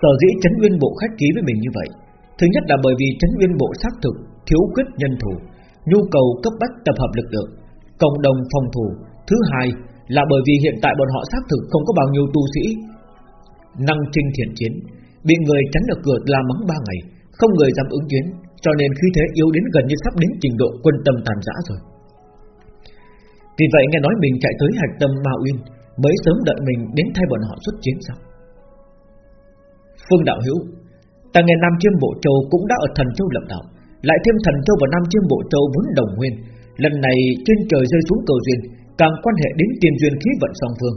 Speaker 1: Sở dĩ chấn nguyên bộ khách ký với mình như vậy Thứ nhất là bởi vì chấn nguyên bộ xác thực Thiếu quyết nhân thủ Nhu cầu cấp bách tập hợp lực lượng Cộng đồng phòng thủ. Thứ hai là bởi vì hiện tại bọn họ xác thực không có bao nhiêu tu sĩ năng trinh thiện chiến, bị người chắn ở cửa la mắng ba ngày, không người dám ứng chiến, cho nên khi thế yếu đến gần như sắp đến trình độ quân tâm tàn rã rồi. Vì vậy nghe nói mình chạy tới hạch tâm Ma Uyên mới sớm đợi mình đến thay bọn họ xuất chiến sao? Phương Đạo Hữu, ta nghe Nam Chiêm Bộ Châu cũng đã ở Thần Châu lập đạo, lại thêm Thần Châu và Nam Chiêm Bộ Châu vốn đồng nguyên, lần này trên trời rơi xuống cầu duyên, càng quan hệ đến tiền duyên khí vận song phương,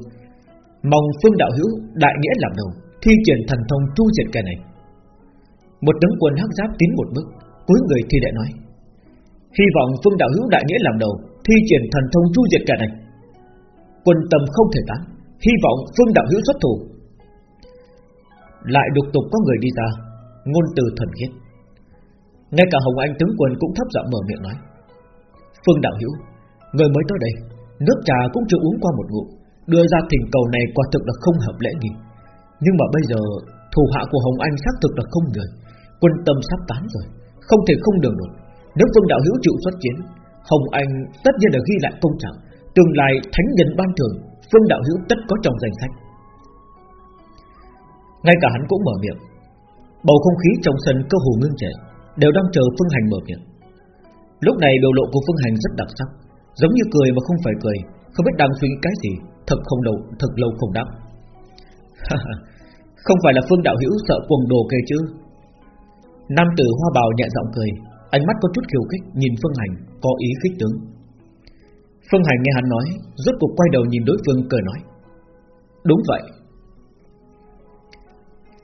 Speaker 1: Mong Phương Đạo Hữu đại nghĩa làm đầu Thi triển thần thông tru diệt kẻ này. Một tướng quân hắc giáp tiến một bước, Cuối người thi đệ nói, Hy vọng Phương Đạo Hữu đại nghĩa làm đầu Thi triển thần thông tru diệt kẻ này. Quân tâm không thể tán, Hy vọng Phương Đạo Hữu xuất thủ. Lại đục tục có người đi ra, Ngôn từ thần khiết. Ngay cả Hồng Anh tướng quân cũng thấp giọng mở miệng nói, Phương Đạo Hữu, Người mới tới đây, Nước trà cũng chưa uống qua một ngụm, Đưa ra thỉnh cầu này quả thực là không hợp lễ nghi. Nhưng mà bây giờ Thủ hạ của Hồng Anh xác thực là không người. Quân tâm sắp tán rồi Không thể không đường đột Nếu Vương Đạo Hữu chịu xuất chiến Hồng Anh tất nhiên là ghi lại công trạng. Tương lai thánh nhân ban thường Phương đạo hữu tất có trong danh sách. Ngay cả hắn cũng mở miệng. Bầu không khí trong sân cơ hồ ngưng trệ Đều đang chờ Phương Hành mở miệng. Lúc này biểu lộ của Phương Hành rất đặc sắc Giống như cười mà không phải cười Không biết đang suy nghĩ cái gì Thật không đầu, thật lâu không đáp. Không phải là Phương Đạo Hữu sợ cuồng đồ kê chứ? Nam tử hoa bào nhẹ giọng cười, Ánh mắt có chút khiêu khích, Nhìn Phương Hành, có ý khích tướng. Phương Hành nghe hắn nói, Rốt cuộc quay đầu nhìn đối phương, cười nói, Đúng vậy.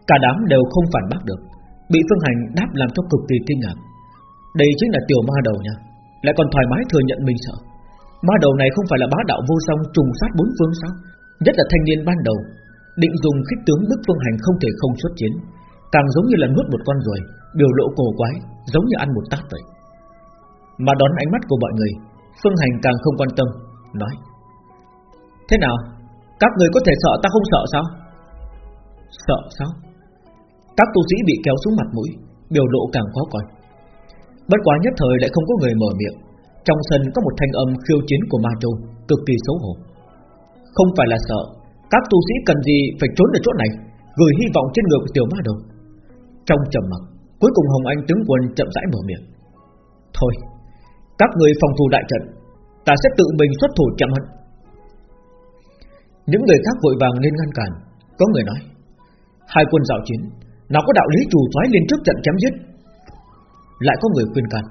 Speaker 1: Cả đám đều không phản bác được, Bị Phương Hành đáp làm cho cực kỳ kinh ngạc. Đây chính là tiểu ma đầu nha, Lại còn thoải mái thừa nhận mình sợ. Ma đầu này không phải là bá đạo vô song Trùng sát bốn phương sao? Nhất là thanh niên ban đầu Định dùng khích tướng bức Phương Hành không thể không xuất chiến. Càng giống như là nuốt một con ruồi, Biểu lộ cổ quái, Giống như ăn một tát vậy. Mà đón ánh mắt của mọi người, Phương Hành càng không quan tâm, Nói, Thế nào? Các người có thể sợ ta không sợ sao? Sợ sao? Các tu sĩ bị kéo xuống mặt mũi, Biểu lộ càng khó coi. Bất quá nhất thời lại không có người mở miệng. Trong sân có một thanh âm khiêu chiến của Ma Châu, Cực kỳ xấu hổ. Không phải là sợ các tu sĩ cần gì phải trốn ở chỗ này, Gửi hy vọng trên người của tiểu ma đầu? Trong trầm mặc, Cuối cùng Hồng Anh tướng quân chậm rãi mở miệng. Thôi, Các người phòng thủ đại trận, Ta sẽ tự mình xuất thủ chậm hận Những người khác vội vàng lên ngăn cản. Có người nói, Hai quân dạo chiến, Nào có đạo lý chủ thoái lên trước trận chém giết? Lại có người khuyên can,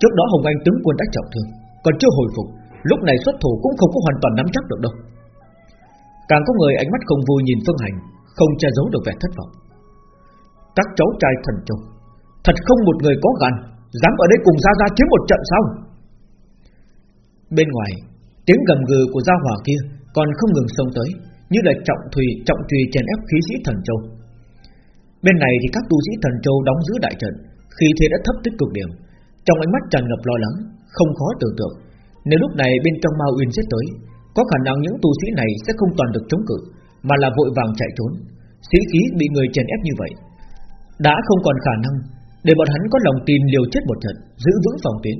Speaker 1: Trước đó Hồng Anh tướng quân đã trọng thương, Còn chưa hồi phục, Lúc này xuất thủ cũng không có hoàn toàn nắm chắc được đâu. Càng có người ánh mắt không vui nhìn Phương Hành, Không che giấu được vẻ thất vọng. Các cháu trai thần châu, Thật không một người có gan, Dám ở đây cùng Gia Gia chiếm một trận sao? Bên ngoài, Tiếng gầm gừ của Gia Hỏa kia Còn không ngừng xông tới, Như là trọng thùy trọng trùy chèn ép khí sĩ thần châu. Bên này thì các tu sĩ thần châu đóng giữ đại trận Khi thế đã thấp tới cực điểm. Trong ánh mắt tràn ngập lo lắng, Không khó tưởng tượng, Nếu lúc này bên trong Ma Uyên sẽ tới có khả năng những tu sĩ này sẽ không toàn được chống cự, Mà là vội vàng chạy trốn. Sĩ khí bị người chèn ép như vậy, Đã không còn khả năng Để bọn hắn có lòng tin liều chết một trận, Giữ vững phòng tuyến.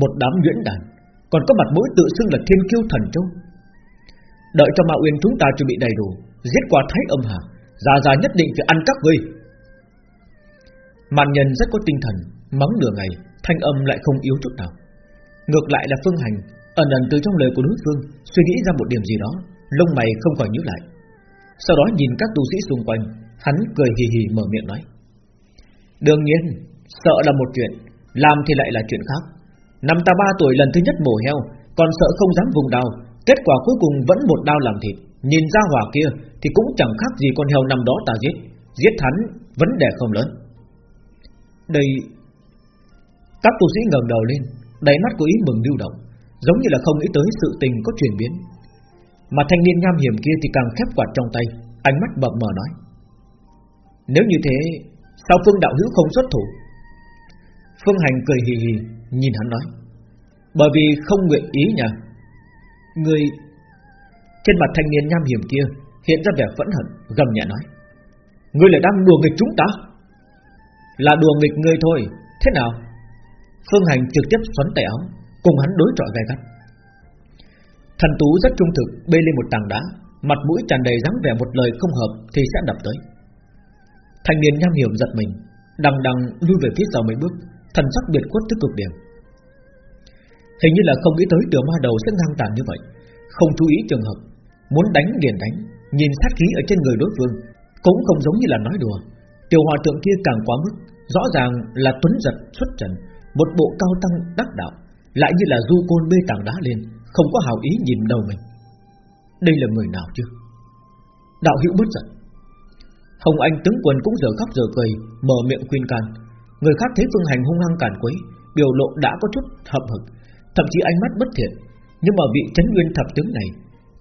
Speaker 1: Một đám nhuyễn đàn, Còn có mặt mũi tự xưng là thiên kiêu thần châu. Đợi cho Ma Uyên chúng ta chuẩn bị đầy đủ, Giết qua Thái âm hà, Già già nhất định phải ăn các ngươi. Màn nhân rất có tinh thần, Mắng nửa ngày, Thanh âm lại không yếu chút nào. Ngược lại là Phương Hành Ẩn ẩn từ trong lời của đối phương, Suy nghĩ ra một điểm gì đó, Lông mày không khỏi nhíu lại. Sau đó nhìn các tu sĩ xung quanh, Hắn cười hì hì mở miệng nói, Đương nhiên, Sợ là một chuyện, Làm thì lại là chuyện khác. Năm ta ba tuổi lần thứ nhất mổ heo, Còn sợ không dám vùng đao, Kết quả cuối cùng vẫn một đao làm thịt, Nhìn ra hỏa kia Thì cũng chẳng khác gì con heo năm đó ta giết Giết hắn, vấn đề không lớn. Đây, Các tu sĩ ngẩng đầu lên Đầy mắt có ý mừng lưu động. Giống như là không nghĩ tới sự tình có chuyển biến. Mà thanh niên nham hiểm kia thì càng khép quạt trong tay, Ánh mắt bậm mờ nói, Nếu như thế, Sao Phương Đạo Hữu không xuất thủ? Phương Hành cười hì hì, Nhìn hắn nói, Bởi vì không nguyện ý nha Người Trên mặt thanh niên nham hiểm kia Hiện ra vẻ phẫn hận, gầm nhẹ nói Ngươi lại đang đùa nghịch chúng ta? Là đùa nghịch ngươi thôi, Thế nào? Phương Hành trực tiếp xoắn tay áo. Cùng hắn đối trọi gai gắt. Thần Tú rất trung thực, bê lên một tảng đá, Mặt mũi tràn đầy dáng vẻ một lời không hợp Thì sẽ đập tới. Thanh niên nham hiểm giật mình, Đằng đằng lui về phía sau mấy bước, Thần sắc biệt khuất tới cực điểm. Hình như là không nghĩ tới tiểu ma đầu sẽ ngang tàn như vậy, Không chú ý trường hợp, Muốn đánh liền đánh, Nhìn sát khí ở trên người đối phương Cũng không giống như là nói đùa. Tiểu hòa thượng kia càng quá mức, Rõ ràng là tuấn giật xuất trần, Một bộ cao tăng đắc đạo. Lại như là du côn bê tảng đá lên Không có hào ý nhìn đầu mình. Đây là người nào chứ? Đạo hữu bất giận. Hồng Anh tướng quân cũng giờ khóc giờ cười Mở miệng khuyên can. Người khác thấy Phương Hành hung hăng cản quấy Biểu lộ đã có chút hậm hực Thậm chí ánh mắt bất thiện. Nhưng mà vị chấn nguyên thập tướng này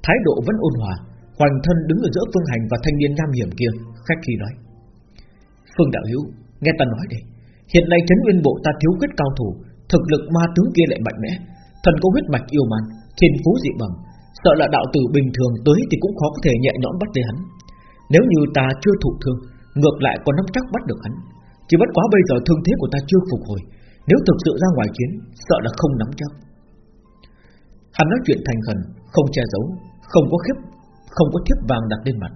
Speaker 1: Thái độ vẫn ôn hòa Hoành thân đứng ở giữa Phương Hành và thanh niên nam hiểm kia Khách khi nói. Phương Đạo Hữu nghe ta nói đi, Hiện nay chấn nguyên bộ ta thiếu quyết cao thủ Thực lực ma tướng kia lại mạnh mẽ. Thần có huyết mạch yêu man, Thiên phú dị bẩm Sợ là đạo tử bình thường tới thì cũng khó có thể nhẹ nhõm bắt lấy hắn. Nếu như ta chưa thụ thương, Ngược lại còn nắm chắc bắt được hắn. Chỉ bất quá bây giờ thương thế của ta chưa phục hồi, Nếu thực sự ra ngoài chiến, Sợ là không nắm chắc. Hắn nói chuyện thành khẩn, Không che giấu, Không có khiếp, Không có thiếp vàng đặt lên mặt.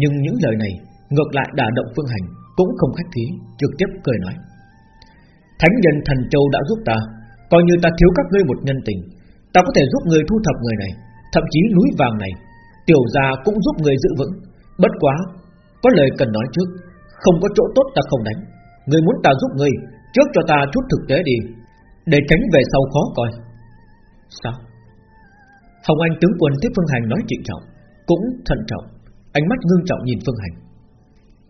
Speaker 1: Nhưng những lời này, Ngược lại đả động Phương Hành, Cũng không khách khí, Trực tiếp cười nói. Thánh nhân thần châu đã giúp ta. Coi như ta thiếu các ngươi một nhân tình. Ta có thể giúp người thu thập người này, Thậm chí núi vàng này. Tiểu gia cũng giúp người giữ vững. Bất quá, Có lời cần nói trước. Không có chỗ tốt ta không đánh. Người muốn ta giúp người, Trước cho ta chút thực tế đi, Để tránh về sau khó coi. Sao? Hồng Anh tướng quân tiếp Phương Hành nói trịnh trọng, Cũng thận trọng. Ánh mắt ngưng trọng nhìn Phương Hành.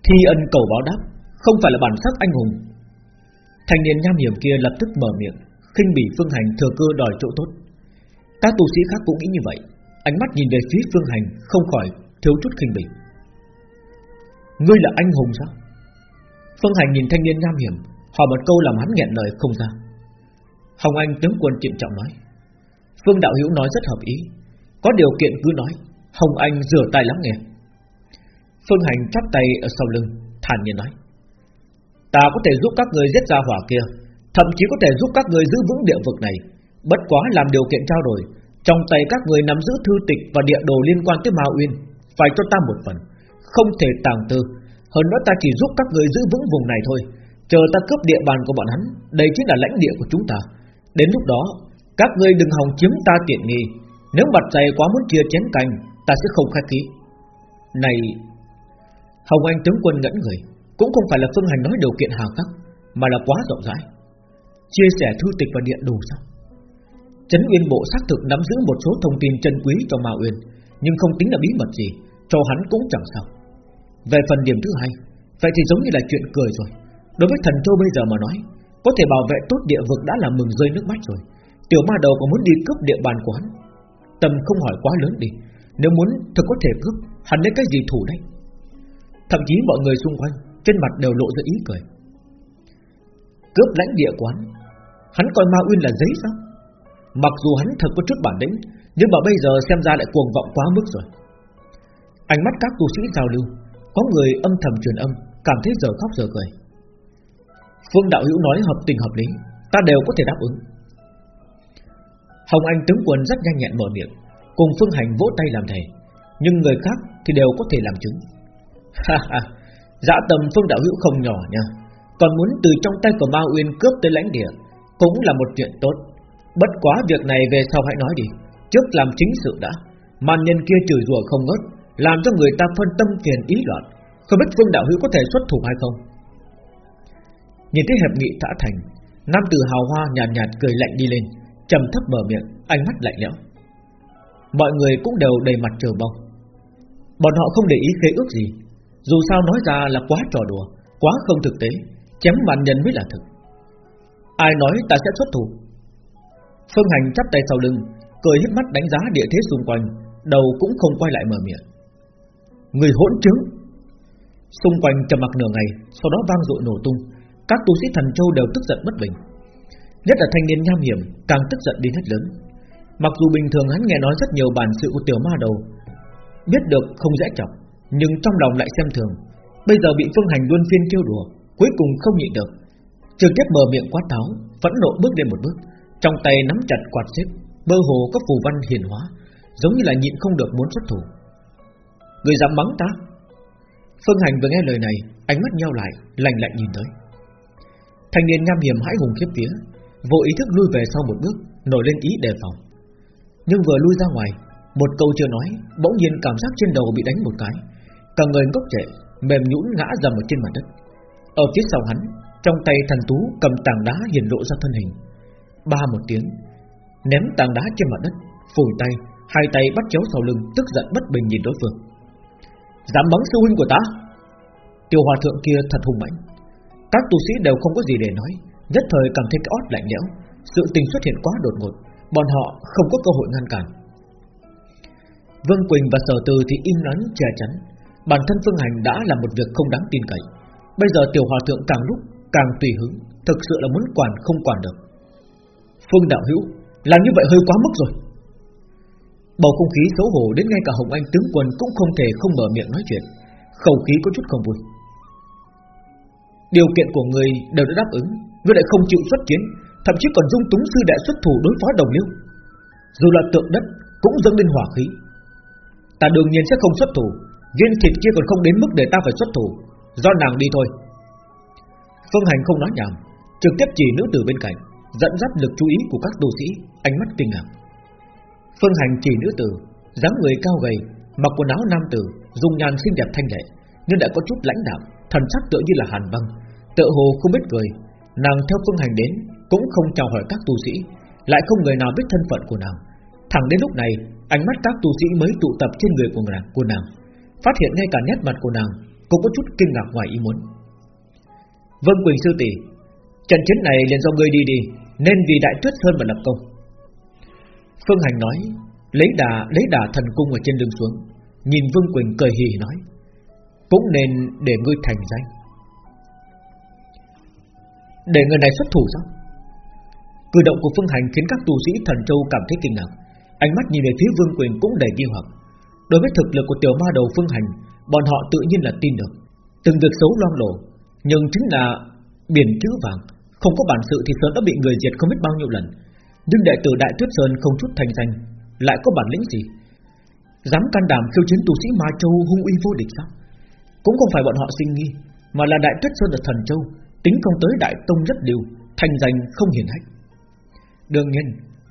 Speaker 1: Thi ân cầu báo đáp, Không phải là bản sắc anh hùng thanh niên nham hiểm kia lập tức mở miệng, khinh bỉ Phương Hành thừa cơ đòi chỗ tốt. Các tu sĩ khác cũng nghĩ như vậy, Ánh mắt nhìn về phía Phương Hành Không khỏi thiếu chút khinh bỉ. Ngươi là anh hùng sao? Phương Hành nhìn thanh niên nham hiểm, Hỏi một câu làm hắn nghẹn lời không ra. Hồng Anh tướng quân trịnh trọng nói, Phương Đạo Hữu nói rất hợp ý, Có điều kiện cứ nói, Hồng Anh rửa tay lắng nghe. Phương Hành chắp tay ở sau lưng, Thản nhiên nói Ta có thể giúp các người giết ra hỏa kia, Thậm chí có thể giúp các người giữ vững địa vực này. Bất quá làm điều kiện trao đổi, Trong tay các người nắm giữ thư tịch Và địa đồ liên quan tới Ma Uyên, Phải cho ta một phần, Không thể tàng tư. Hơn nữa ta chỉ giúp các người giữ vững vùng này thôi, Chờ ta cướp địa bàn của bọn hắn, Đây chính là lãnh địa của chúng ta. Đến lúc đó, Các ngươi đừng hòng chiếm ta tiện nghi, Nếu mặt dày quá muốn chia chén canh, Ta sẽ không khách khí. Này, Hồng Anh tướng quân ngẩn người. Cũng không phải là Phương Hành nói điều kiện hà khắc, Mà là quá rộng rãi. Chia sẻ thư tịch và điện đồ sao Trấn Uyên Bộ xác thực nắm giữ một số thông tin chân quý cho Ma Uyên, Nhưng không tính là bí mật gì, Cho hắn cũng chẳng sao. Về phần điểm thứ hai, Vậy thì giống như là chuyện cười rồi. Đối với thần châu bây giờ mà nói, Có thể bảo vệ tốt địa vực đã là mừng rơi nước mắt rồi. Tiểu ma đầu còn muốn đi cướp địa bàn của hắn? Tầm không hỏi quá lớn đi. Nếu muốn thực có thể cướp, Hắn lấy cái gì thủ đấy Thậm chí mọi người xung quanh trên mặt đều lộ ra ý cười. Cướp lãnh địa quán. Hắn coi Ma Uyên là giấy sao? Mặc dù hắn thật có chút bản lĩnh, Nhưng mà bây giờ xem ra lại cuồng vọng quá mức rồi. Ánh mắt các tu sĩ giao lưu, Có người âm thầm truyền âm, Cảm thấy giờ khóc giờ cười. Phương Đạo Hữu nói hợp tình hợp lý, Ta đều có thể đáp ứng. Hồng Anh tướng quân rất nhanh nhẹn mở miệng, Cùng Phương Hành vỗ tay làm thầy, Nhưng người khác thì đều có thể làm chứng. Ha ha Dạ tầm Phương Đạo Hữu không nhỏ nha. Còn muốn từ trong tay của Ma Uyên cướp tới lãnh địa Cũng là một chuyện tốt. Bất quá việc này về sau hãy nói đi. Trước làm chính sự đã Màn nhân kia chửi rủa không ngớt Làm cho người ta phân tâm phiền ý loạn. Không biết Phương Đạo Hữu có thể xuất thủ hay không? Nhìn thấy hẹp nghị thả thành Nam tử hào hoa nhàn nhạt, nhạt cười lạnh đi lên trầm thấp mở miệng Ánh mắt lạnh lẽo. Mọi người cũng đều đầy mặt chờ mong. Bọn họ không để ý khế ước gì dù sao nói ra là quá trò đùa, Quá không thực tế, Chém bản nhân mới là thực. Ai nói ta sẽ xuất thủ? Phương Hành chắp tay sau lưng, Cười hít mắt đánh giá địa thế xung quanh, Đầu cũng không quay lại mở miệng. Người hỗn trứng. Xung quanh trầm mặc nửa ngày, Sau đó vang dội nổ tung, các tu sĩ thần châu đều tức giận bất bình. Nhất là thanh niên nham hiểm, Càng tức giận đi hết lớn. Mặc dù bình thường hắn nghe nói rất nhiều bản sự của tiểu ma đầu, Biết được không dễ chọc. Nhưng trong lòng lại xem thường. Bây giờ bị phương hành luân phiên trêu đùa, Cuối cùng không nhịn được. Trực tiếp mở miệng quát tháo, Phẫn nộ bước lên một bước. Trong tay nắm chặt quạt xếp, Mơ hồ có phù văn hiền hóa, Giống như là nhịn không được muốn xuất thủ. Người dám mắng ta? Phương hành vừa nghe lời này, Ánh mắt nhau lại, lạnh lạnh nhìn tới. Thanh niên nham hiểm hãi hùng khiếp vía, Vô ý thức lui về sau một bước, Nổi lên ý đề phòng. Nhưng vừa lui ra ngoài, Một câu chưa nói, Bỗng nhiên cảm giác trên đầu bị đánh một cái. Cả người ngốc trệ Mềm nhũn ngã dầm ở trên mặt đất. Ở phía sau hắn, Trong tay thần tú cầm tảng đá hiển lộ ra thân hình. Ba một tiếng, Ném tảng đá trên mặt đất, Phủi tay, Hai tay bắt chéo sau lưng, Tức giận bất bình nhìn đối phương. Dám bắn sư huynh của ta? Tiểu hòa thượng kia thật hùng mạnh các tu sĩ đều không có gì để nói, Nhất thời cảm thấy cái ót lạnh lẽo, Sự tình xuất hiện quá đột ngột, Bọn họ không có cơ hội ngăn cản. Vương Quỳnh và Sở Từ thì im lắng che chắn. Bản thân Phương Hành đã là một việc không đáng tin cậy. Bây giờ tiểu hòa thượng càng lúc Càng tùy hứng, Thực sự là muốn quản không quản được. Phương Đạo Hữu, Làm như vậy hơi quá mức rồi. Bầu không khí xấu hổ đến ngay cả Hồng Anh tướng quân Cũng không thể không mở miệng nói chuyện. Khẩu khí có chút không vui. Điều kiện của người đều đã đáp ứng Ngươi lại không chịu xuất chiến, Thậm chí còn dung túng sư đệ xuất thủ đối phó đồng liêu. Dù là tượng đất Cũng dâng lên hỏa khí. Ta đương nhiên sẽ không xuất thủ Viên thịt kia còn không đến mức để ta phải xuất thủ. Do nàng đi thôi. Phương Hành không nói nhảm Trực tiếp chỉ nữ tử bên cạnh Dẫn dắt lực chú ý của các tu sĩ Ánh mắt kinh ngạc. Phương Hành chỉ nữ tử dáng người cao gầy Mặc quần áo nam tử Dùng nhàn xinh đẹp thanh lệ Nhưng đã có chút lãnh đạm, Thần sắc tựa như là hàn băng Tựa hồ không biết cười. Nàng theo Phương Hành đến Cũng không chào hỏi các tu sĩ Lại không người nào biết thân phận của nàng. Thẳng đến lúc này Ánh mắt các tu sĩ mới tụ tập trên người của nàng, của nàng. Phát hiện ngay cả nét mặt của nàng Cũng có chút kinh ngạc ngoài ý muốn. Vân Quỳnh sư tỷ, Trận chiến này liền do ngươi đi đi, Nên vì Đại Tuyết Sơn mà lập công. Phương Hành nói, Lấy đà lấy đà thần cung ở trên lưng xuống, Nhìn Vương Quỳnh cười hì nói, Cũng nên để ngươi thành danh. Để người này xuất thủ sao? Cử động của Phương Hành khiến các tu sĩ thần châu cảm thấy kinh ngạc, Ánh mắt nhìn về phía Vương Quỳnh cũng đầy nghi hoặc. Đối với thực lực của tiểu ma đầu Phương Hành, Bọn họ tự nhiên là tin được. Từng được xấu loang lổ, Nhưng chính là biển chữ vàng. Không có bản sự thì sớm đã bị người diệt không biết bao nhiêu lần. Nhưng đệ tử Đại Tuyết Sơn không chút thành danh, Lại có bản lĩnh gì? Dám can đảm khiêu chiến tu sĩ Ma Châu hung uy vô địch sao? Cũng không phải bọn họ sinh nghi, Mà là Đại Tuyết Sơn ở Thần Châu, Tính không tới Đại Tông nhất điều, Thành danh không hiển hách. Đương nhiên,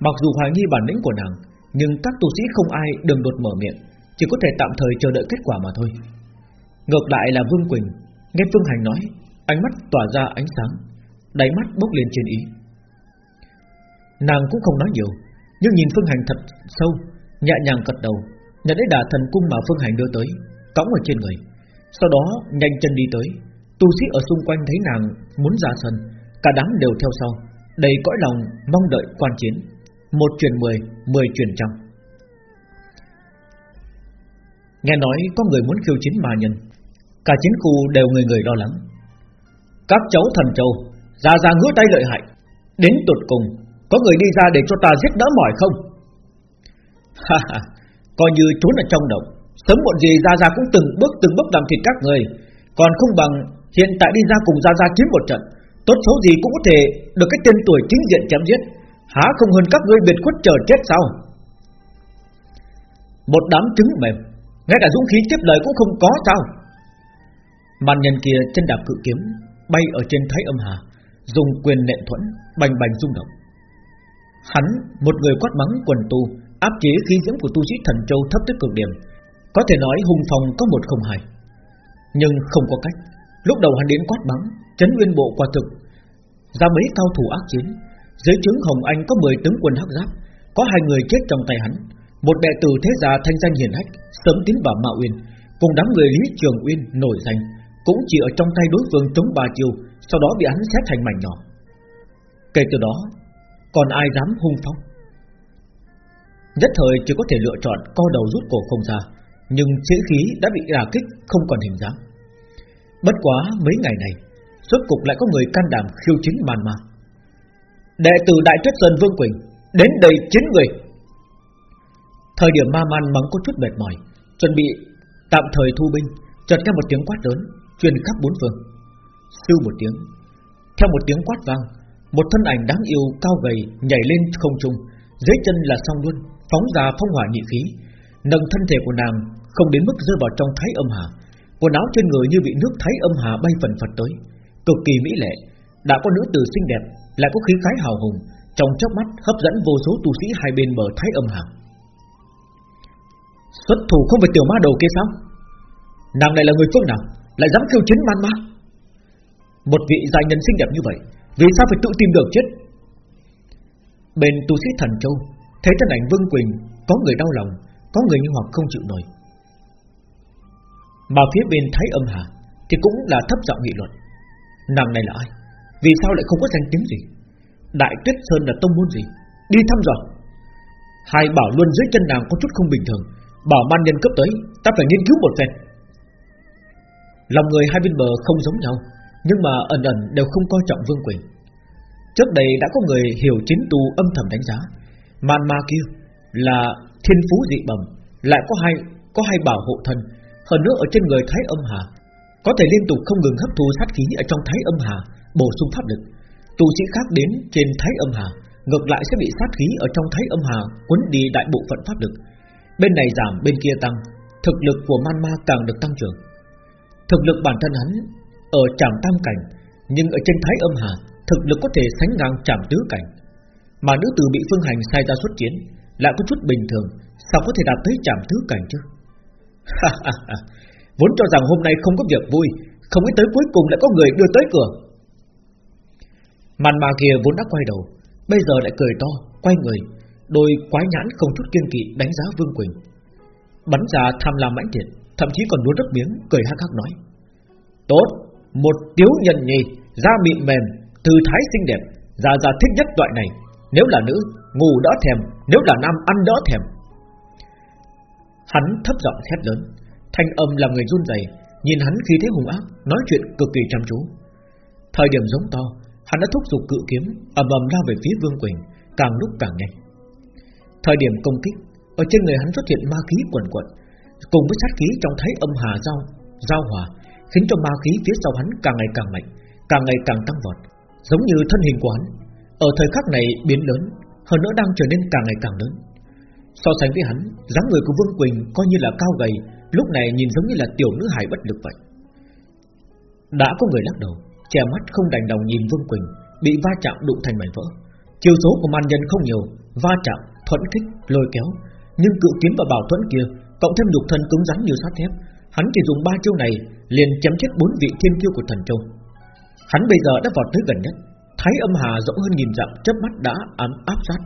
Speaker 1: Mặc dù hoài nghi bản lĩnh của nàng, Nhưng các tu sĩ không ai đừng đột mở miệng. Chỉ có thể tạm thời chờ đợi kết quả mà thôi. Ngược lại là Vương Quỳnh Nghe Phương Hành nói Ánh mắt tỏa ra ánh sáng Đáy mắt bốc lên trên ý. Nàng cũng không nói nhiều Nhưng nhìn Phương Hành thật sâu Nhẹ nhàng cật đầu Nhận lấy đà thần cung mà Phương Hành đưa tới Cõng ở trên người. Sau đó nhanh chân đi tới Tu sĩ ở xung quanh thấy nàng muốn ra sân Cả đám đều theo sau Đầy cõi lòng mong đợi quan chiến. Một truyền mười, mười truyền trăm. Nghe nói có người muốn khiêu chiến ma nhân. Cả chiến khu đều người người lo lắng. Các cháu thần châu Ra ra ngứa tay lợi hại. Đến tụt cùng, Có người đi ra để cho ta giết đỡ mỏi không? Ha ha, Coi như trốn ở trong động. Sớm muộn gì ra ra cũng từng bước từng bước làm thịt các người. Còn không bằng Hiện tại đi ra cùng ra ra chiến một trận. Tốt xấu gì cũng có thể Được cái tên tuổi chính diện chém giết. Há không hơn các ngươi biệt khuất chờ chết sao? Một đám trứng mềm ngay cả dũng khí tiếp lời cũng không có sao. Màn nhân kia chân đạp cự kiếm, Bay ở trên thái âm hà, Dùng quyền nện thuẫn, Bành bành rung động. Hắn, một người quát mắng quần tu, Áp chế khí diễm của tu sĩ thần châu thấp tới cực điểm, Có thể nói hung phòng có một không hai. Nhưng không có cách. Lúc đầu hắn đến quát mắng, Chấn nguyên bộ quả thực. Ra mấy cao thủ ác chiến, Dưới trướng Hồng Anh có 10 tướng quân hắc giáp, Có hai người chết trong tay hắn một đệ tử thế gia thanh danh hiển hách, Sớm tiến vào mạo Uyên. Cùng đám người Lý Trường Uyên nổi danh, Cũng chỉ ở trong tay đối phương chống ba chiêu, Sau đó bị hắn xét thành mảnh nhỏ. Kể từ đó, Còn ai dám hung phong? Nhất thời chỉ có thể lựa chọn Co đầu rút cổ không ra, Nhưng chữ khí đã bị đả kích Không còn hình dáng. Bất quá mấy ngày này Suốt cục lại có người can đảm khiêu chiến màn mà. Đệ tử Đại Tuyết Sơn Vương Quỳnh, Đến đây chiến người. Thời điểm ma man mắng có chút mệt mỏi, Chuẩn bị tạm thời thu binh, Chợt nghe một tiếng quát lớn, Truyền khắp bốn phương. Sư một tiếng. Theo một tiếng quát vang, Một thân ảnh đáng yêu cao gầy nhảy lên không trung, Dưới chân là song luôn Phóng ra phong hỏa nhị khí, Nâng thân thể của nàng không đến mức rơi vào trong thái âm hà. Quần áo trên người như bị nước thái âm hà bay phần phật tới. Cực kỳ mỹ lệ, Đã có nữ tử xinh đẹp, Lại có khí khái hào hùng, Trong chớp mắt hấp dẫn vô số tu sĩ hai bên bờ thái âm hà. Xuất thủ không phải tiểu ma đầu kia sao? Nàng này là người phương nào? Lại dám khiêu chiến man ma? Một vị giai nhân xinh đẹp như vậy, Vì sao phải tự tìm đường chết? Bên tu sĩ thần châu Thấy thân ảnh Vương Quỳnh, Có người đau lòng, Có người như hoặc không chịu nổi. Mà phía bên Thái âm hà, Thì cũng là thấp giọng nghị luận. Nàng này là ai? Vì sao lại không có danh tiếng gì? Đại Tuyết Sơn là tông môn gì? Đi thăm dò. Hai bảo luôn dưới chân nàng có chút không bình thường Bảo man nhân cấp tới, Ta phải nghiên cứu một phen. Lòng người hai bên bờ không giống nhau, Nhưng mà ẩn ẩn đều không coi trọng Vương Quỳnh Trước đây đã có người hiểu chính tu âm thầm đánh giá. Man ma kia là thiên phú dị bẩm, Lại có hai có hai bảo hộ thân Hơn nữa ở trên người Thái âm hà, Có thể liên tục không ngừng hấp thu sát khí Ở trong Thái âm hà, Bổ sung pháp lực. Tu sĩ khác đến trên Thái Âm Hà, Ngược lại sẽ bị sát khí ở trong Thái Âm Hà Quấn đi đại bộ phận pháp lực. Bên này giảm, bên kia tăng. Thực lực của man ma càng được tăng trưởng. Thực lực bản thân hắn Ở trạm tam cảnh, Nhưng ở trên Thái Âm Hà, Thực lực có thể sánh ngang trạm tứ cảnh. Mà nữ tử bị phương hành sai ra xuất chiến, Lại có chút bình thường, Sao có thể đạt tới trạm tứ cảnh chứ? Vốn cho rằng hôm nay không có việc vui, Không nghĩ tới cuối cùng lại có người đưa tới cửa. Màn mà kia vốn đã quay đầu, Bây giờ lại cười to, Quay người. Đôi quái nhãn không chút kiên kỵ đánh giá Vương Quỳnh. Bắn ra tham lam mãnh liệt, Thậm chí còn nuốt đất miếng Cười hắc hắc nói. Tốt Một tiếu nhân nhì, Da mịn mềm Thư thái xinh đẹp Già già thích nhất loại này. Nếu là nữ Ngủ đỡ thèm Nếu là nam ăn đỡ thèm. Hắn thấp giọng hét lớn Thanh âm làm người run rẩy, Nhìn hắn khi thế hung ác Nói chuyện cực kỳ chăm chú. Thời điểm giống to Hắn đã thúc giục cự kiếm ầm ầm lao về phía Vương Quỳnh Càng lúc càng nhanh. Thời điểm công kích Ở trên người hắn xuất hiện ma khí quần quẩn Cùng với sát khí trong thấy âm hà giao Giao hòa Khiến cho ma khí phía sau hắn càng ngày càng mạnh Càng ngày càng tăng vọt Giống như thân hình của hắn. Ở thời khắc này biến lớn Hơn nữa đang trở nên càng ngày càng lớn. So sánh với hắn dáng người của Vương Quỳnh coi như là cao gầy Lúc này nhìn giống như là tiểu nữ hài bất lực vậy. Đã có người lắc đầu Che mắt không đành lòng nhìn Vương Quỳnh Bị va chạm đụng thành mảnh vỡ. Chiều số của man nhân không nhiều Va chạm, thuẫn kích, lôi kéo. Nhưng cự kiếm và bảo thuẫn kia Cộng thêm đục thân cứng rắn như sắt thép Hắn chỉ dùng ba chiêu này liền chém chết bốn vị thiên kiêu của thần châu. Hắn bây giờ đã vọt tới gần nhất. Thái âm hà rộng hơn nghìn dặm chớp mắt đã ám áp sát.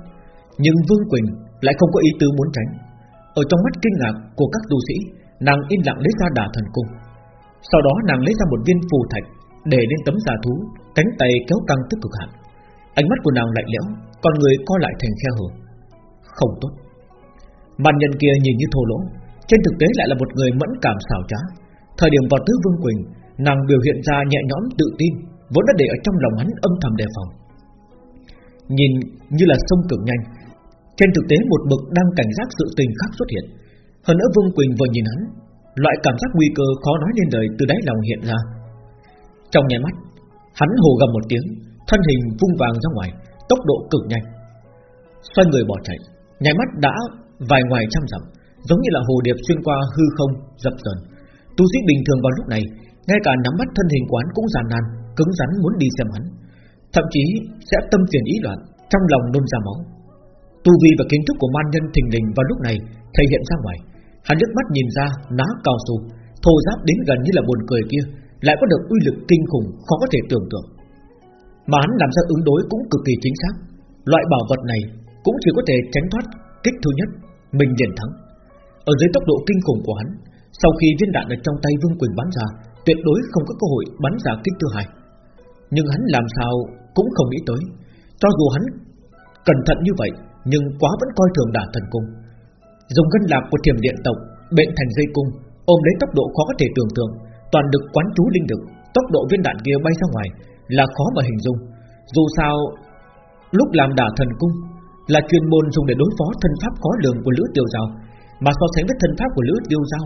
Speaker 1: Nhưng Vương Quỳnh lại không có ý tứ muốn tránh. Ở trong mắt kinh ngạc của các tu sĩ Nàng im lặng lấy ra đà thần cung. Sau đó nàng lấy ra một viên phù thạch Để lên tấm giả thú Cánh tay kéo căng tức cực hạn. Ánh mắt của nàng lạnh lẽo Con người co lại thành khe hở. Không tốt. Màn nhân kia nhìn như thô lỗ, Trên thực tế lại là một người mẫn cảm xảo trá. Thời điểm vào tứ Vương Quỳnh, Nàng biểu hiện ra nhẹ nhõm tự tin, Vốn đã để ở trong lòng hắn âm thầm đề phòng. Nhìn như là sông cực nhanh, Trên thực tế một bậc đang cảnh giác sự tình khác xuất hiện. Hơn nữa Vương Quỳnh vừa nhìn hắn, Loại cảm giác nguy cơ khó nói nên lời từ đáy lòng hiện ra. Trong nháy mắt, Hắn hồ gầm một tiếng, Thân hình vung vàng ra ngoài, Tốc độ cực nhanh, Xoay người bỏ chạy. Nháy mắt đã vài ngoài trăm dặm, Giống như là hồ điệp xuyên qua hư không, dập dần Tu sĩ bình thường vào lúc này, Ngay cả nắm bắt thân hình quán cũng giàn nan, Cứng rắn muốn đi xem hắn. Thậm chí sẽ tâm phiền ý loạn, Trong lòng nôn ra máu. Tu vi và kiến thức của man nhân thình lình vào lúc này Thể hiện ra ngoài. Hắn nước mắt nhìn ra ná cao su, Thô giáp đến gần như là buồn cười kia, Lại có được uy lực kinh khủng khó có thể tưởng tượng. Mà hắn làm ra ứng đối cũng cực kỳ chính xác. Loại bảo vật này cũng chỉ có thể tránh thoát, kích thứ nhất, Mình liền thắng. Ở dưới tốc độ kinh khủng của hắn, Sau khi viên đạn ở trong tay Vương Quỳnh bắn ra, Tuyệt đối không có cơ hội bắn ra kích thứ hai. Nhưng hắn làm sao Cũng không nghĩ tới, Cho dù hắn cẩn thận như vậy, Nhưng quá vẫn coi thường đả thần cung. Dùng gân lạc của thiểm điện tộc, Bệnh thành dây cung, Ôm lấy tốc độ khó có thể tưởng tượng, Toàn được quán chú linh lực, Tốc độ viên đạn kia bay ra ngoài Là khó mà hình dung. Dù sao, Lúc làm đả thần cung là chuyên môn dùng để đối phó thân pháp khó lường của Lữ Tiêu Giao. Mà so sánh với thân pháp của Lữ Tiêu Giao,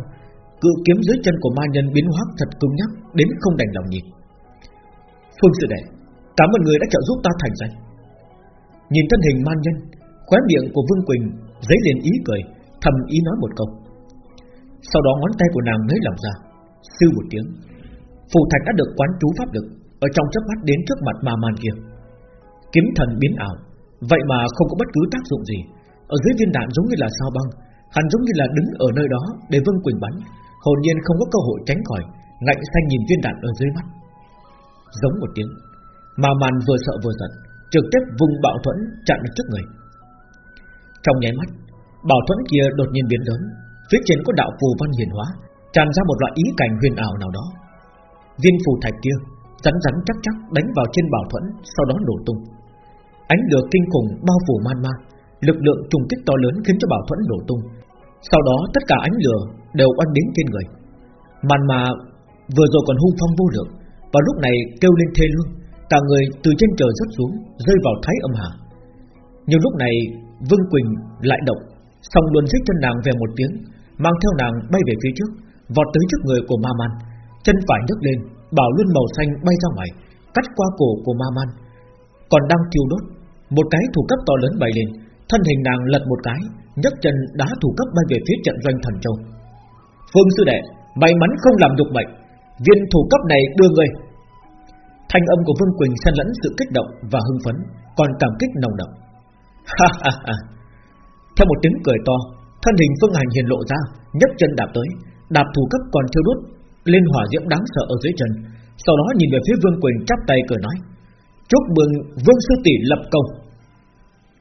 Speaker 1: Cự kiếm dưới chân của ma nhân biến hóa thật cứng nhắc, Đến không đành lòng nhìn. Phương sư đệ, Cảm ơn người đã trợ giúp ta thành danh. Nhìn thân hình man nhân, Khóe miệng của Vương Quỳnh dấy lên ý cười, Thầm ý nói một câu. Sau đó ngón tay của nàng nới lỏng ra Sư một tiếng. Phù thạch đã được quán chú pháp lực, Ở trong chớp mắt đến trước mặt ma man kia. Kiếm thần biến ảo Vậy mà không có bất cứ tác dụng gì. Ở dưới viên đạn giống như là sao băng Hắn giống như là đứng ở nơi đó để Vương Quỳnh bắn. Hồn nhiên không có cơ hội tránh khỏi, Ngạnh xanh nhìn viên đạn ở dưới mắt. Giống một tiếng, Mà màn vừa sợ vừa giận, Trực tiếp vùng bạo thuẫn chặn trước người. Trong nháy mắt, Bảo thuẫn kia đột nhiên biến lớn, Phía trên có đạo phù văn hiển hóa, Tràn ra một loại ý cảnh huyền ảo nào đó. Viên phù thạch kia, Rắn rắn chắc chắc đánh vào trên bảo thuẫn, Sau đó nổ tung. Ánh lửa kinh khủng bao phủ man ma, Lực lượng trùng kích to lớn khiến cho bảo thuẫn nổ tung. Sau đó, tất cả ánh lửa Đều oanh đến trên người. Man ma vừa rồi còn hung phong vô lượng Vào lúc này kêu lên thê lương, Cả người từ trên trời rớt xuống, Rơi vào thái âm hà. Nhưng lúc này, Vương Quỳnh lại động, Xong luôn xích chân nàng về một tiếng, Mang theo nàng bay về phía trước, Vọt tới trước người của ma man. Chân phải nhấc lên, Bảo luân màu xanh bay ra ngoài, Cắt qua cổ của ma man, Còn đang thiêu đốt. Một cái thủ cấp to lớn bay lên, Thân hình nàng lật một cái, nhấc chân đá thủ cấp bay về phía trận doanh thần châu. Phương sư đệ, May mắn không làm dục bệnh, Viên thủ cấp này đưa người Thanh âm của Vương Quỳnh xen lẫn sự kích động và hưng phấn, Còn cảm kích nồng đậm. Ha ha ha. Theo một tiếng cười to, Thân hình Phương Hành hiện lộ ra, nhấc chân đạp tới, Đạp thủ cấp còn thiêu đốt Lên hỏa diễm đáng sợ ở dưới chân. Sau đó nhìn về phía Vương Quỳnh chắp tay cười nói Chúc mừng Vương Sư Tỷ lập công.